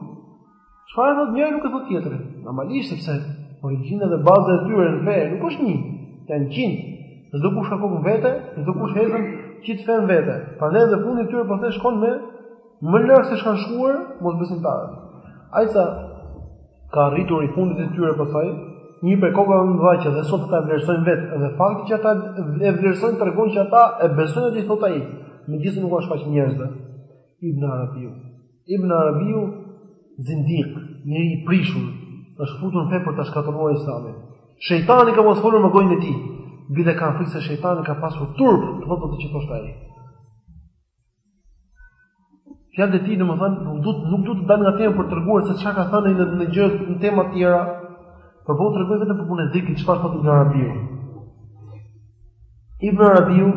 A: Çfarë thotë njëri nuk e thotë tjetri? Normalisht sepse origjina dhe baza e tyre në fe nuk është një, janë qind. Çdo kush ka kokën vete, çdo kush hezën çit fenë vete. Prandaj në fundin e tyre domethënë shkon me Më lart se ç'kanë shkuar mosbesimtarët. Aq sa ka arritur i fundit të tyre pastaj, një prej kokave më të mëdha që dhe sot ata e vlerësojnë vetë, edhe fakti që ata e vlerësojnë tregon që ata e besojnë atë që thotë ai, megjithëse nuk ua shfaqin njerëzve. Ibn Arabiu. Ibn Arabiu zindiq, një i prishur, është futur në fe për ta shkatërruar Islamin. Shejtani ka pas folur me gojën e tij. Bile kam frikë se shejtani ka pasur turp, të thotë atë që thoshte ai. Fjalët e tij, domethënë, nuk do nuk do të dalë nga tema për të treguar se çka ka thënë në në gjë në tema të tjera, por po tregoj vetëm për punën e dhikrit, çfarë thotë Ibn Arabiu. Ibn Arabiu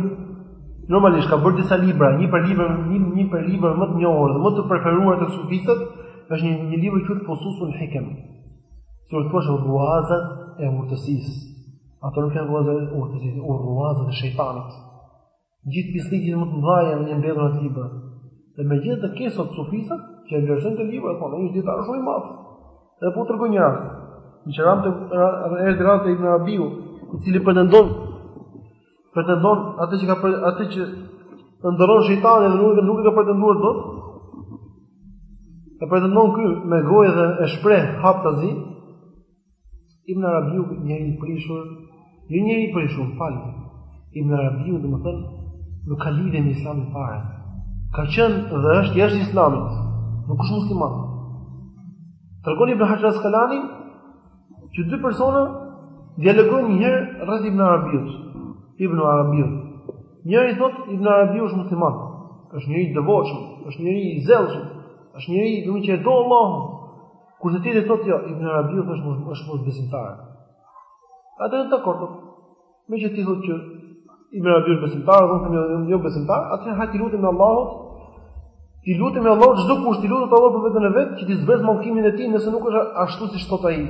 A: normalisht ka bërë disa libra, një prej librave, një, një prej librave më të njohur dhe më të preferuar te sufistët, është një, një libër që quhet Fususul Hikem. Si të thuash rruazat e urtësisë. Ato nuk janë rruazat e urtësisë, por rruazat e shejtanit. Gjithë pisllëqet më të mëdha janë mbledhur në atë libër. Dhe megjithatë ke sot sufistët, që e vlerësojnë këtë libër, po një dijetar shumë i madh. Dhe po tregoj një rast. Meqë ramë te, erdhi rasti te Ibn Arabiu, i cili pretendon, pretendon atë që ka pre, atë që ëndërron shejtani dhe nuk, nuk e ka pretenduar dot, e pretendon ky me gojë dhe e shpreh haptazi, Ibn Arabiu këtë njeri i prishur, një njeri i prishur, fal. Ibn Arabiu domethënë, nuk ka lidhe me islamin fare. Ka qënë dhe është jashtë islamit, nuk është musliman. Tregon Ibn Hajar Askalani, që dy persona dialogojnë njëherë rreth Ibn Arabiut. Ibn Arabiu. Njëri thot, Ibn Arabiu është musliman. është njeri i devotshëm, është njeri i zellshëm, është njeri i dhëmi që e do Allahun. Kurse tjetri thotë jo, Ibn Arabiu është mos është mosbesimtar. Atëherë dakord. Meqë ti thotë që Ibn Arabiu është besimtar, unë them jo, jo besimtar, atë hajt t'i lutemi Allahut. T'i lutemi Allahut çdokush t'i lutet Allahut për veten e vet, që t'i zbresë mallkimin e tij nëse nuk është ashtu siç thotë ai.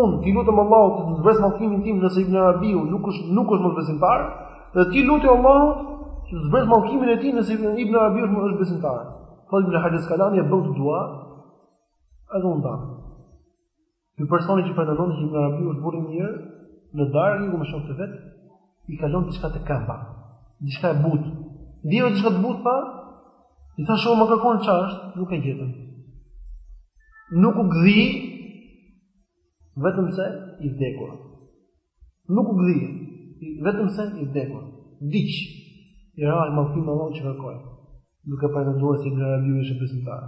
A: Un t'i lutem Allahut të zbresë mallkimin tim nëse Ibn Arabiu nuk është nuk është mosbesimtar, dhe ti lutu Allahut të zbresë mallkimin e tij nëse Ibn Arabiu është besimtar. Thotë Ibn Hajar Askalani e bënë dua, Edhe u nda. Ky personi që pretendon që Ibn Arabiu është burrë i mirë, në darkë iku me shokë të vet, i kalon diçka te këmba, diçka e butë. Ndjeva diçka të butë tha, i tha shumë e kërkon çfarë është, nuk e gjetën. Nuk u gdhi, vetëm se i vdekur. Nuk u gdhi, vetëm se i vdekur. Diç i ra mallkimi Allah që kërkoi, duke pretenduar se Ibn Arabiu ishte besimtar.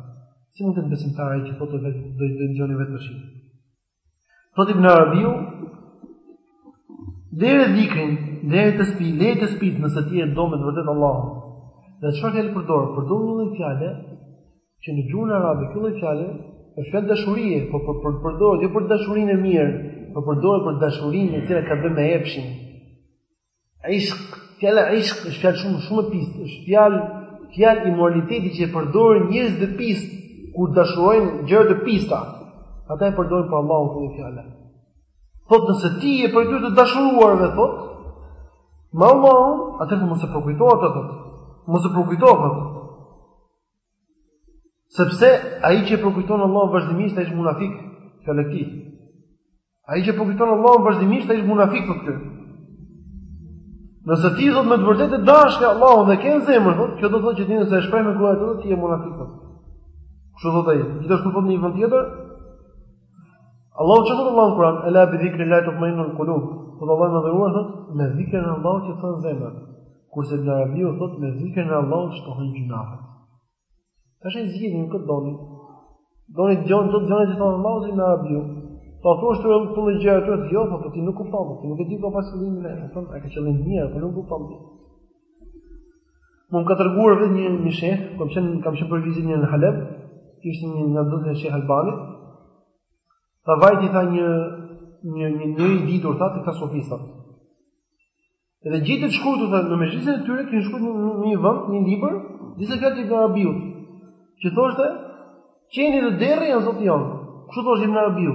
A: Si mund të jetë besimtar ai që thotë vetë do të dëgjoni vetë tash? Thotë Ibn Arabiu, lëre dhikrin, lëri tesbih, lëri tesbih nëse ti e do me të vërtetë Allahun. Dhe çfarë fjale përdor? Përdor një fjalë Që në gjuhën arabe kjo lloj fjale është fjalë dashurie, po për për përdoret jo për dashurinë e mirë, por përdoret për dashurinë e cila ka të bëjë me epshin. Ishq, fjala ishq është fjalë shumë shumë e pistë, është fjalë fjalë imoraliteti që e përdorin njerëz të pistë kur dashurojnë gjëra të pista. Ata e përdorin për Allahun këtë fjalë. Thot nëse ti je prej të dashuruarve thot, me Allah, atëherë mos e përkujto thot atë. Mos e përkujto thot. Sepse ai që e përkujton Allahun vazhdimisht ai është munafik, fjalët e tij. Ai që e përkujton Allahun vazhdimisht ai është munafik për këtë. Nëse ti thotë me të vërtetë e dashke Allahun dhe e ke në zemër, thotë, kjo do të thotë që ti nëse e shpreh me gojë atë, ti je munafik. Kështu thotë ai. Gjithashtu thotë në një vend tjetër, Allahu që thotë Allahu në Kur'an, "Ela bi dhikri lahi tatma'inu al-qulub." Po do vëmë dhe unë thotë me dhikrin e Allahut qetësohen zemrat. Kurse Ibn Arabiu thotë me dhikrin e Allahut shtohen gjynahet. Tashi zgjidhni kë të doni. Doni të dëgjoni të dëgjoni ç'thot Allahu Ibn Arabi. Po thua se janë këto gjëra ato të jo, po ti nuk kupton, po ti nuk e di ka pas qëllimin e thon, a ka qëllim mirë, po nuk kupton. Më ka treguar vetë një një sheh, kam qenë kam qenë për vizitë në Halep, ishte një nga nxënësit e Sheh Albani. Tha vajti tha një një një një i ditur tha te sufistat. Edhe gjeti të shkruar tha në mexhlisin e tyre kishin shkruar në një vend, një libër, disa fjalë të Ibn Arabiut. Që thoshte, "Qeni dhe derri janë zoti jon." Kështu thoshte Ibn Arabiu.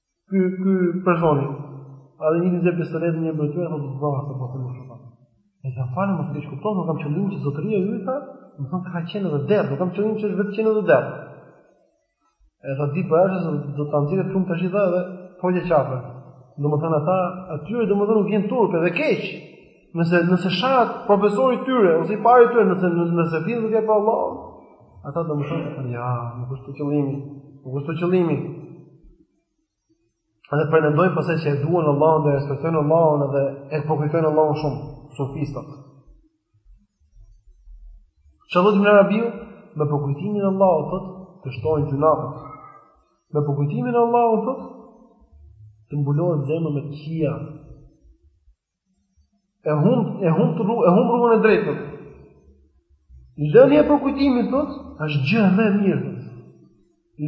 A: Ky ky personi, a dhe një nizë pistoletë një mbërë tyre, thotë të bëma se po të më shumë. E të falë më ke keqkuptuar, nuk kam qëllim që zotëria ju e ta, më thonë ka qen edhe derr, nuk kam qëllim që është vetë qenë edhe derë. E të di për eshës, do të anëzirët shumë të shidhe edhe, po që qafë. Domethënë ata, atyre domethënë u vjenë turp edhe keq. Nëse nëse shahet profesori tyre ose i pari tyre nëse nëse vjen duke pa Allah, ata do të thonë se ja, nuk është qëllimi, nuk është qëllimi. Ata pretendojnë pastaj se e duan Allahun dhe e respektojnë Allahun dhe e përkujtojnë Allahun shumë, sufistat. Ça thotë Ibn Arabiu? Me përkujtimin e Allahut thotë, të shtohen gjynahet. Me përkujtimin e Allahut thotë, të mbulohet zemra me qija, e humb e humb të e humb rrugën e drejtë. Lënia e përkujtimit thot, është gjë më e mirë.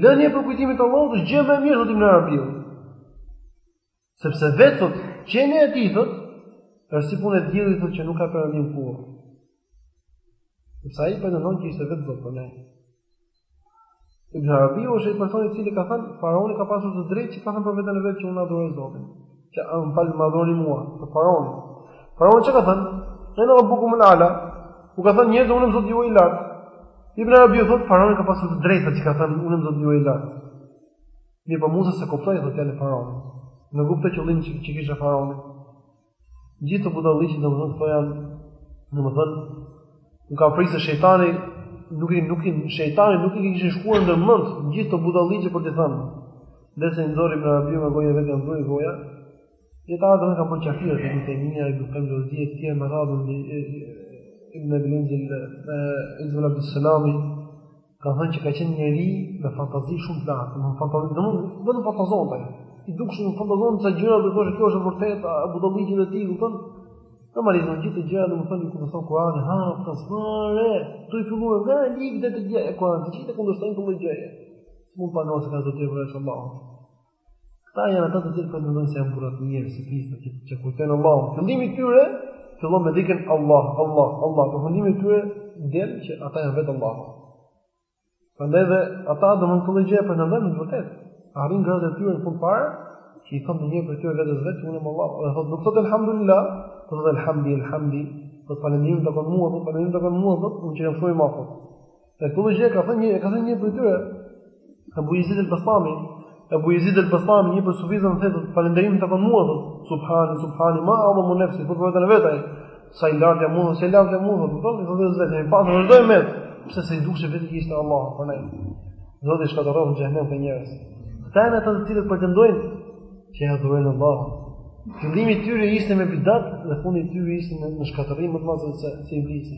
A: Lënia e përkujtimit të Allahut është gjë më e mirë thot Ibn Arabiu. Sepse vetë thot, qenia e tij thot, është si punë e diellit thot që nuk ka perëndim kurrë. Sepse ai pretendon që ishte vetë zot për ne. Ibn Arabi është ai person i cili ka thënë faraoni ka pasur të drejtë që ka thënë për veten e vet që unë adhuroj Zotin. Që më fal më adhuroni mua, për faraonin. Faraoni çka ka thënë? Ene rabbukum el ala. U ka thënë njerëzve unë jam Zoti juaj i lartë. Ibn Arabiu thotë faraoni ka pasur të drejtë që ka thënë unë jam Zoti juaj i lartë. Mirëpo Musa s'e kuptoi thotë fjalën e faraonit. Nuk kuptoi qëllimin që, që kishte faraoni. Gjithë këto budallëqet domethënë këto janë domethënë unë kam frikë se shejtani nuk i nuk i shejtani nuk i kishte shkuar ndër mend gjithë këto budallëqe për të thënë. Ndërsa i nxorri Ibn Arabiu me gojë vetëm dhuri goja. Dhe këta domethënë e kanë bërë qafir Ibn Tejmia e duke ndër dijetarë të tjerë me radhë e Ibn Abdul Aziz e Ibn Abdul Salami Ka thënë që ka qenë njeri me fantazi shumë të lartë, me fantazi, domethënë fantazonte. I dukshëm të fantazon ca gjëra do të thoshë kjo është e vërtetë, e budallëqet e tij, kupton? Në marrim gjithë këto gjëra, domethënë ku domethënë Kurani, ha, ka sfare. Do i fillojë nga ligjet e të gjitha e Kurani, të gjitha kundërshtojnë këto gjëra. Mund pa nëse ka zotë për inshallah. Këta janë ata të cilët mendojnë se janë burra të mirë, si njerëz që që kujtojnë Allahun. Fillimi i tyre fillon me dhikër Allah, Allah, Allah. Përfundimi i tyre del që ata janë vetë Allahu. Prandaj dhe ata do mund të thonë gjëra për ndonjë të vërtetë. Arrin grada e tyre në fund fare, që i thonë një për tyre vetveten me Allahun. Dhe thotë, "Nuk thotë elhamdulillah, por thotë elhamdi, elhamdi, falënderimi më takon mua, falënderimi më takon mua, do të unë që jam shumë i madh." Dhe këtë gjë e ka thënë një, ka thënë një prej tyre. Abu Yazid al-Bastami, Abu Yazid al-Bastami, një prej sufistëve thotë, falënderimi më takon mua, subhani, subhani, ma adhama nefsi, për veten e vet ai. Sa i lartë jam unë, sa i lartë jam unë, do të thotë se ne pa të vazhdojmë me, pse se i dukej vetja që ishte Allah për ne. Zoti shkatërroftë në xhenem këta njerëz. Këta janë ata të cilët pretendojnë që e adhurojnë Allahun. Fillimi i tyre ishte me bidat dhe fundi i tyre ishte në shkatërrim më të madh se se iblisi.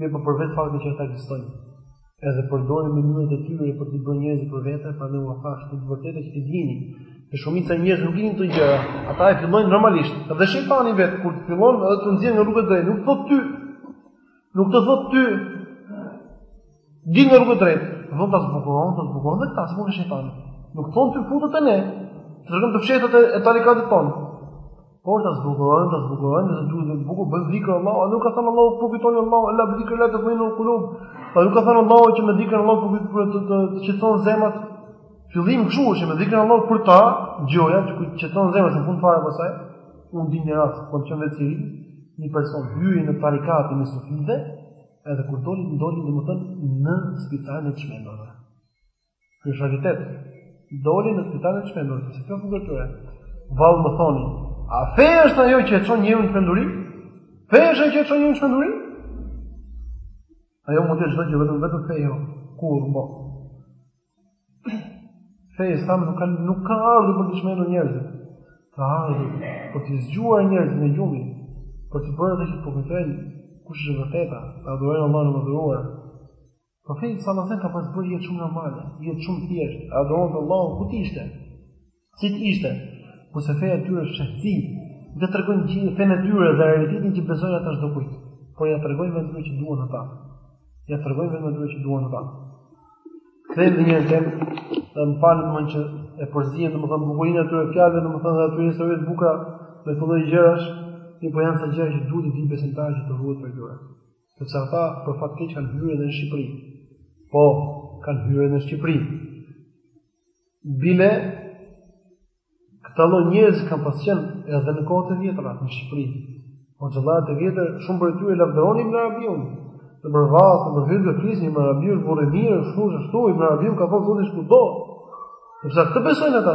A: Mirëpo për vetë faktin që ata ekzistojnë, edhe përdorin mënyrat e tyre për t'i bërë njerëzit për vete, prandaj ua thashë të vërtetën që t'i dini, që shumica e njerëzve nuk i dinë këto gjëra. Ata e fillojnë normalisht. Dhe shejtani vet kur fillon edhe të nxjerr nga rruga e drejtë, nuk thotë ty. Nuk të thotë ty. Dil nga rruga e drejtë, por ta zbukuron, por ta zbukuron vetë as mund shejtani. Nuk thonë ty futu te ne. Të tregojnë të fshehtët e tarikatit tonë. Por ta zbukurojnë, ta zbukurojnë, dhe të duket e bukur bën zikr Allahu, a nuk ka thënë Allahu përkujtoni Allahun, ela bi dhikri lahi tatmeinul kulub. A nuk ka thënë Allahu që me zikr Allahu po fitoni të të qetëson zemrat. Fillimi kështu është me zikr Allahu për ta, gjoja që qetëson zemrat në fund fare pasaj. Unë di një rast, po jam vetë në Siri, një person hyri në tarikatin e sufitëve, edhe kur doli, doli domethënë në spitalin e çmendurve. Ky është realitet. Doli në spitalin e çmendurve, sepse kjo është tyre. Vallë më thoni, a fe është ajo që e çon njeriun në çmenduri? Fe është ajo që e çon njeriun në çmenduri? Ajo mund të jetë çdo gjë vetëm vetëm fe jo. Kurrë, mo. Feja islame nuk ka nuk ka ardhur për të çmendur njerëzit. Ka ardhur për të zgjuar njerëzit nga gjumi, për të bërë ata që të përkujtojnë kush është vërteta, ta adhurojnë Allahun e mëdhëruar, Profeti sallallahu alajhi wasallam ka pas bërë jetë shumë normale, jetë shumë të thjeshtë, e adhuronte Allahun ku të ishte. Si të ishte? Kurse feja e tyre është fshehtësi, dhe s'tregojnë gjithë fenë e tyre dhe realitetin që besojnë ata çdokujt, por ia tregojnë në mënyrën që duan ata. Ia tregojnë në mënyrën që duan ata. Këtë dhe një në temë, dhe më falni në mënë që e përzien, domethënë bukurinë e këtyre fjalëve, domethënë dhe atyre së rrët buka me të dhe i gjerash, po janë disa gjëra që duhet t'i dijë besimtari që të ruhet prej gjërash. sepse ata për fat keq kanë hyrë edhe në Shqipëri. Po, kanë hyrë edhe në Shqipëri. Bile këta lloj njerëz kanë pas qenë edhe në kohët e vjetra në Shqipëri. Po hoxhallarët e vjetër, shumë prej tyre lavdëronin Ibn Arabiun. Në përvallë, në përvallë të flisnin Ibn Arabiun, burrë i mirë, shumë ashtu Ibn Arabiu ka thonë zoti kudo. Sepse këtë besojnë ata.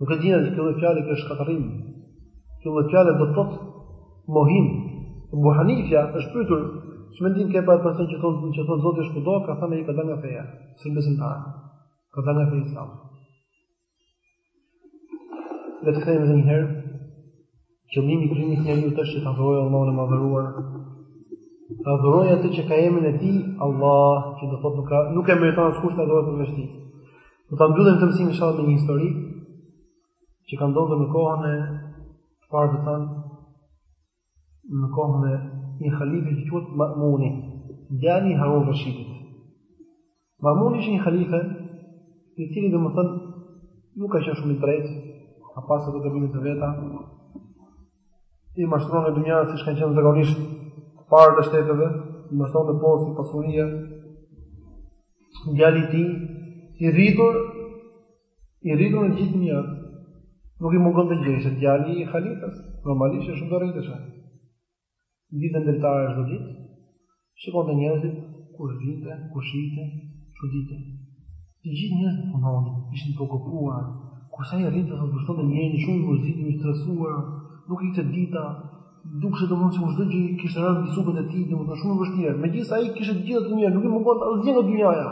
A: Nuk e dinë që kjo lloj fjalë është shkatërrim. Kjo lloj fjalë do të thotë mohim. Abu Hanifa është pyetur ç'mendim ke për personat që thonë që thonë Zoti është kudo, ka thënë ai ka dalë nga feja, s'është besimtar. Ka dalë nga feja. Le të themi edhe një herë, Qëllimi i krijimit të njeriut është që ta adhurojë Allahun e Madhëruar. Ta adhurojë atë që ka emrin e tij, Allah, që do thotë nuk ka nuk e meriton askush të adhurohet përveç tij. Do ta mbyllim këtë mësim inshallah me një histori që ka ndodhur në kohën e parëve tanë në kohën e një halife që quhet Ma'muni, djali i Harun Rashidit. Ma'muni ishte një halife i cili domethënë nuk ka qenë shumë i drejtë, ka pas edhe gabime të veta. I mashtron dynjaja siç kanë qenë zakonisht të parët e shteteve, i mashtron posti pasuria. Djali i tij i rritur i rritur me të gjithë dynjanë nuk i mungonte gjë se djali i halifës, normalisht është shumë i Në dritare çdo ditë, shikonte njerëzit kush vinte, kush ikte, çuditej. Të gjithë njerëzit punonin, ishin të okupuar, kurse ai rrinte të vështronte ndihej shumë i mërzitur, i stresuar, nuk i ikte dita, i dukej sikur çdo gjë kishte rënë mbi supet e tij, domethënë shumë e vështirë. Megjithëse ai kishte të gjitha të mirat, nuk i mungonte asgjë nga dynjaja.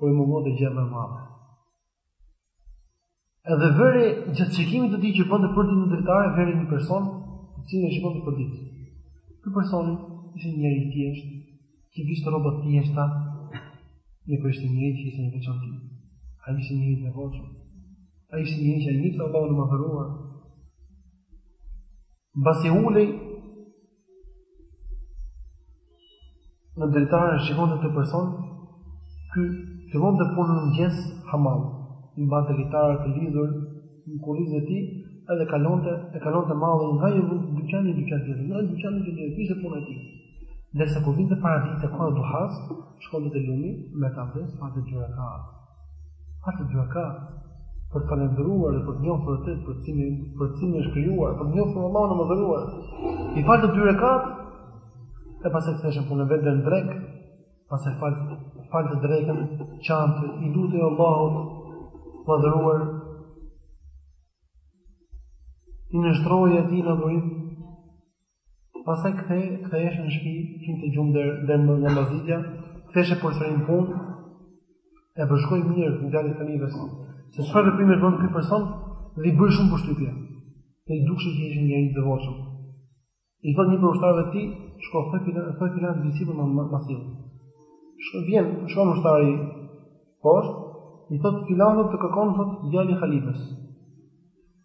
A: Po i mungonte gjëja më e madhe. Edhe vë re gjatë shikimit të tij që bënte për ditë në dritare vë re një person, i cili e shikonte për ditë. Ky personi ishte një njeri i thjeshtë, që vishte rroba të thjeshta, një person i thjeshtë që ishte i veçantë. Ai ishte një i devotshëm. Ai ishte një që e njihte Allahun e madhëruar. Mbasi ulej Në dritare e shikonte këtë person, ky fillonte punën në mëgjes hamal, i mbante litarët të lidhur në kurrizin e tij, edhe kalonte, e kalonte mallin nga një vënd te dyqan në dyqan tjetër nga dyqan në dyqan tjetër puna e tij. Ndërsa kur vinte paraditja, koha e duhasë, shkonte te lumi, merrte abdes, falte dy rekate. Falte dy rekate për të falenderuar dhe për të njohur atë për të cilin për të cilin është krijuar, për të njohur Allahun e madhëruar. I falte dy rekate pastaj kthehej në punën e vet deri në drek, pastaj fal falte drekën, qante, i lutej Allahut të madhëruar. I nënshtrohej atij në adhurim Pastaj kthej, ktheheshe në shtëpi, flinte gjumë deri deri në namaz, ktheheshe përsëri në punë. E përshkoi mirë këtë djali i Halifes. Se çfarë veprimesh bën ky person dhe i bëri shumë përshtypje. Dhe iu duk se që ishte një i devotshëm. I thotë një prej ushtarëve të tij, shko thuaji filan, thuaji filanit të hipë më sipër. Shko vjen, shkon ushtari poshtë, i thotë filan po të kërkon thotë djali i Halifes.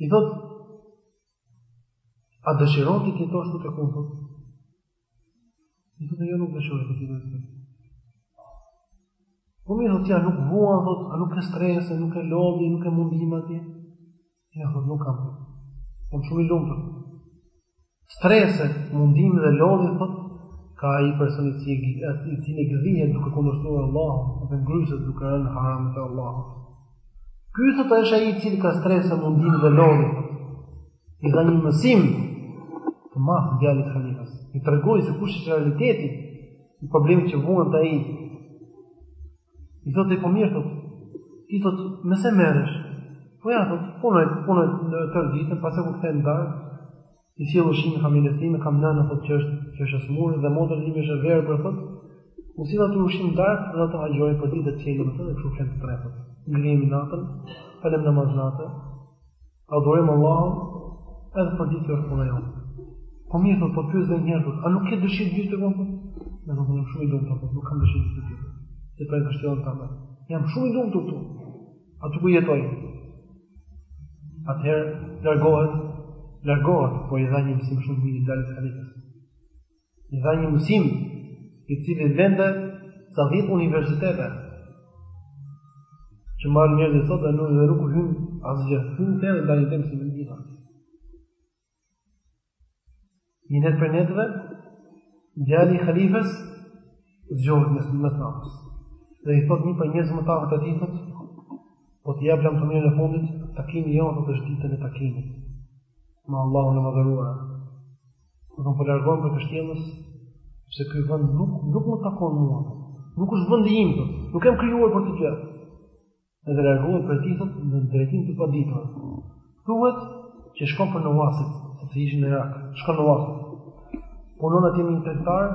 A: I thot, a dëshiron të kesh një punë? I thot, e jo nuk dëshiroj të të të të Po mirë, thot, a nuk vuan, thot, a nuk ke strese, nuk ke lodhje, nuk ke mundime ti. Jo, thot, nuk kam. Jam shumë i lumtur, thot. Streset, mundimet dhe lodhjet thot ka ai person i cili i cili gëdhihet duke kundërshtuar Allahun dhe ngryset duke rënë në haramet e Allahut. Ky thot është ai i cili ka strese, mundim dhe lodhje. I dha një mësim të madh djalit të Halifës. I tregoi se kush është realiteti i problemit që vuante ai I thotë i po mirë thotë. I thotë, "Me se merresh?" Po ja, thotë, "Punoj, punoj tërë ditën, pastaj kur kthehem në darkë, i sjell ushqimin familjes time, kam nënën thotë që është që është sëmurë dhe motra ime është e verbër thotë. U sjell atë ushqim në darkë dhe agjëroj përditë dhe çelim thotë, së bashku të tre thotë. Ngrihem natën, falem namaz natën, Adhuroj Allahun edhe përditë punoj. Po mirë, po të pyes edhe një herë, a nuk ke dëshirë gjë tjetër? Unë thotë jam shumë i lumtur, po nuk kam dëshirë gjë tjetër. Ti po e ke shtuar ta bëj. Jam shumë i lumtur këtu. Aty ku jetoj. Atëherë largohet, largohet, po i dha një mësim shumë të mirë djalit të I dha një mësim i cili vlente sa 10 universitete që marrin njerëzit sot dhe nuk dhe nuk hyn asgjë hyjnë edhe dalin njëjtë siç hynë një natë prej netëve djali i khalifës zgjohet në mes të natës dhe i thot një prej njerëzve më të afërt të tij po të jap lamtumirën e fundit takimi jonë është ditën e takimit me Allahun e madhëruar Unë po largohem prej kështjellës, se ky vend nuk nuk më takon mua. Nuk është vendi im, nuk jam krijuar për këtë gjë. Dhe largohet prej tij thot në drejtim të paditur. Thuhet që shkon për në Uasit, sepse ishin në Irak. Shkon në Uasit. Punon atje me një tregtar,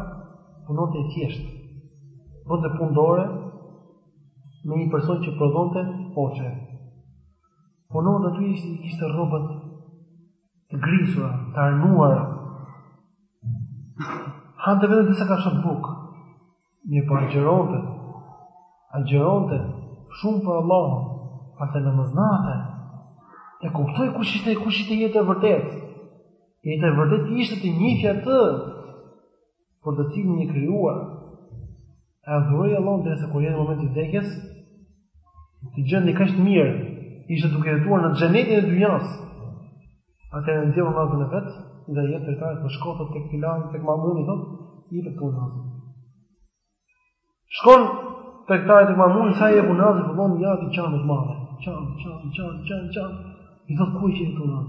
A: punonte thjesht. Bënte punë dore me një person që prodhonte poçe. Punon aty ishte kishte rrobat grisura, të arnuara. Hante vetëm disa kafshata bukë. Nëse po agjeronte. Agjeronte shumë për Allah. Hante në mesnatë. E kuptoi kush ishte, kush ishte jeta e vërtetë. Jeta e vërtetë ishte të njihje atë. për të cilin ne jemi krijuar. E adhuroi Allahun derisa kur vjen momenti i vdekjes, ti e gjen kaq mirë, ishte duke jetuar në xhenetin e dynjas. Atëherë nxjerr unazën e vet, dhe i jep të drejtë të shkojë tek filani, tek mamuni thotë, i të punon. Shkon tek ta tek mamuni sa e pa unazën fillon ajo të qajë të madhe. Qan, qan, qan, qan, qan. I thot ku je këtu na?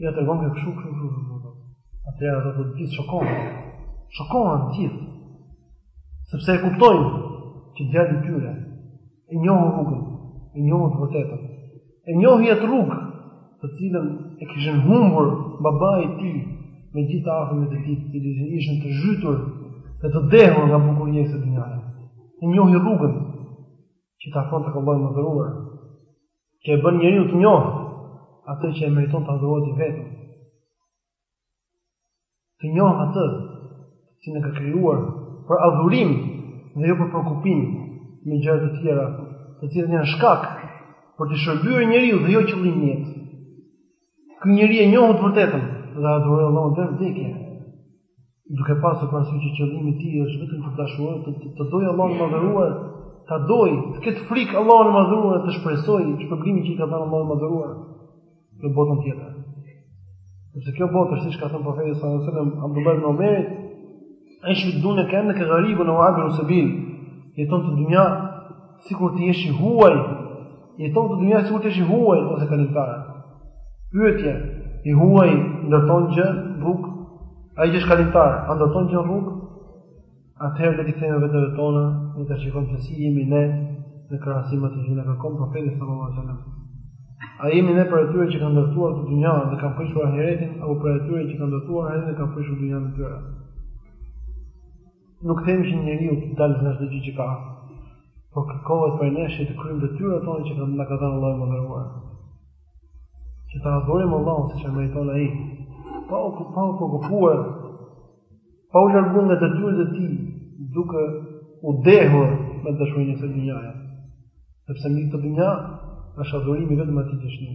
A: Ia tregon kështu kështu kështu. Atë ja do të gjithë shokon. Shikojnë të gjithë. Sepse e kuptojnë që djali i tyre e njohu rrugën, e njohu të vërtetën, e njohu atë rrugë, të cilën e kishin humbur babai i tij, me gjithë të afërmit e tij, të cilët ishin të zhytur dhe të dehur nga bukuritë e kësaj dynjaje. E njohu rrugën, që të afron tek Allahu i madhëruar, që e bën njeriun të njohë, atë që e meriton të adhurohet i vetëm. Të njohë atë që na ka krijuar për adhurim dhe jo për preokupim me gjërat e tjera, të cilat janë shkak për t'i shërbyer njeriut dhe jo qëllim jete. Ky njeri e njohu të vërtetën dhe adhuroi Allahun deri në vdekje. duke pasur parasysh që qëllimi i tij është vetëm të dashurojë, të, të, të dojë Allahun e Madhëruar, ta dojë, të ketë frikë Allahun e Madhëruar, të shpresojë shpërblimin që i ka dhënë Allahu i Madhëruar në botën tjetër. Sepse kjo botë është siç ka thënë profeti sallallahu alajhi wasallam Abdullah ibn Omerit, ish fid dunja keenneke gharibun eu abiru sebil, jeto në dynja Sikur të jesh i huaj, jeto në dynja sikur të jesh i huaj ose kalimtar. Pyetja, i huaji a ndërton gjë në rrugë? Ai që është kalimtar, a ndërton gjë në rrugë? Atëherë le t'u kthehemi vetëve tona, dhe të shikojmë se si jemi ne në krahasim me atë që na kërkon profeti sallallahu alajhi wasallam. A jemi ne prej atyre që kanë ndërtuar dynjanë dhe kanë prishur ahiretin apo prej atyre që kanë ndërtuar ahiretin dhe kanë prishur dynjanë e tyre? Nuk them që njeriu të dalë nga çdo gjë që ka, por kërkohet prej nesh që të kryejmë detyrat tona që na ka dhënë Allahu i madhëruar. Që ta adhurojmë Allahun siç e meriton ai, pa u pa u preokupuar, pa u larguar nga detyrat e tij, duke u dehur me dashurinë e kësaj dynjaje. Sepse në këtë dynja është adhurimi vetëm atij që është një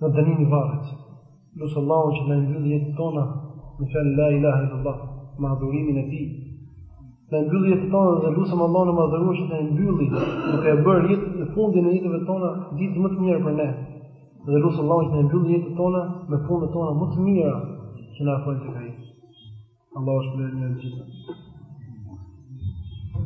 A: në dënim të varrit. Lus Allahun që t'na mbyllë jetët tona me fjalën la ilaha illallah, me adhurimin e tij. T'na mbyllë jetët tona dhe lusim Allahun e madhëruar që t'na mbyllë duke e bërë jetë në fundin e jetëve tona ditët më të mira për ne. Dhe lus Allahun që t'na mbyllë jetët tona me punët tona më të mira që na afrojnë tek ai. Allahu ju shpërbleftë të gjithë.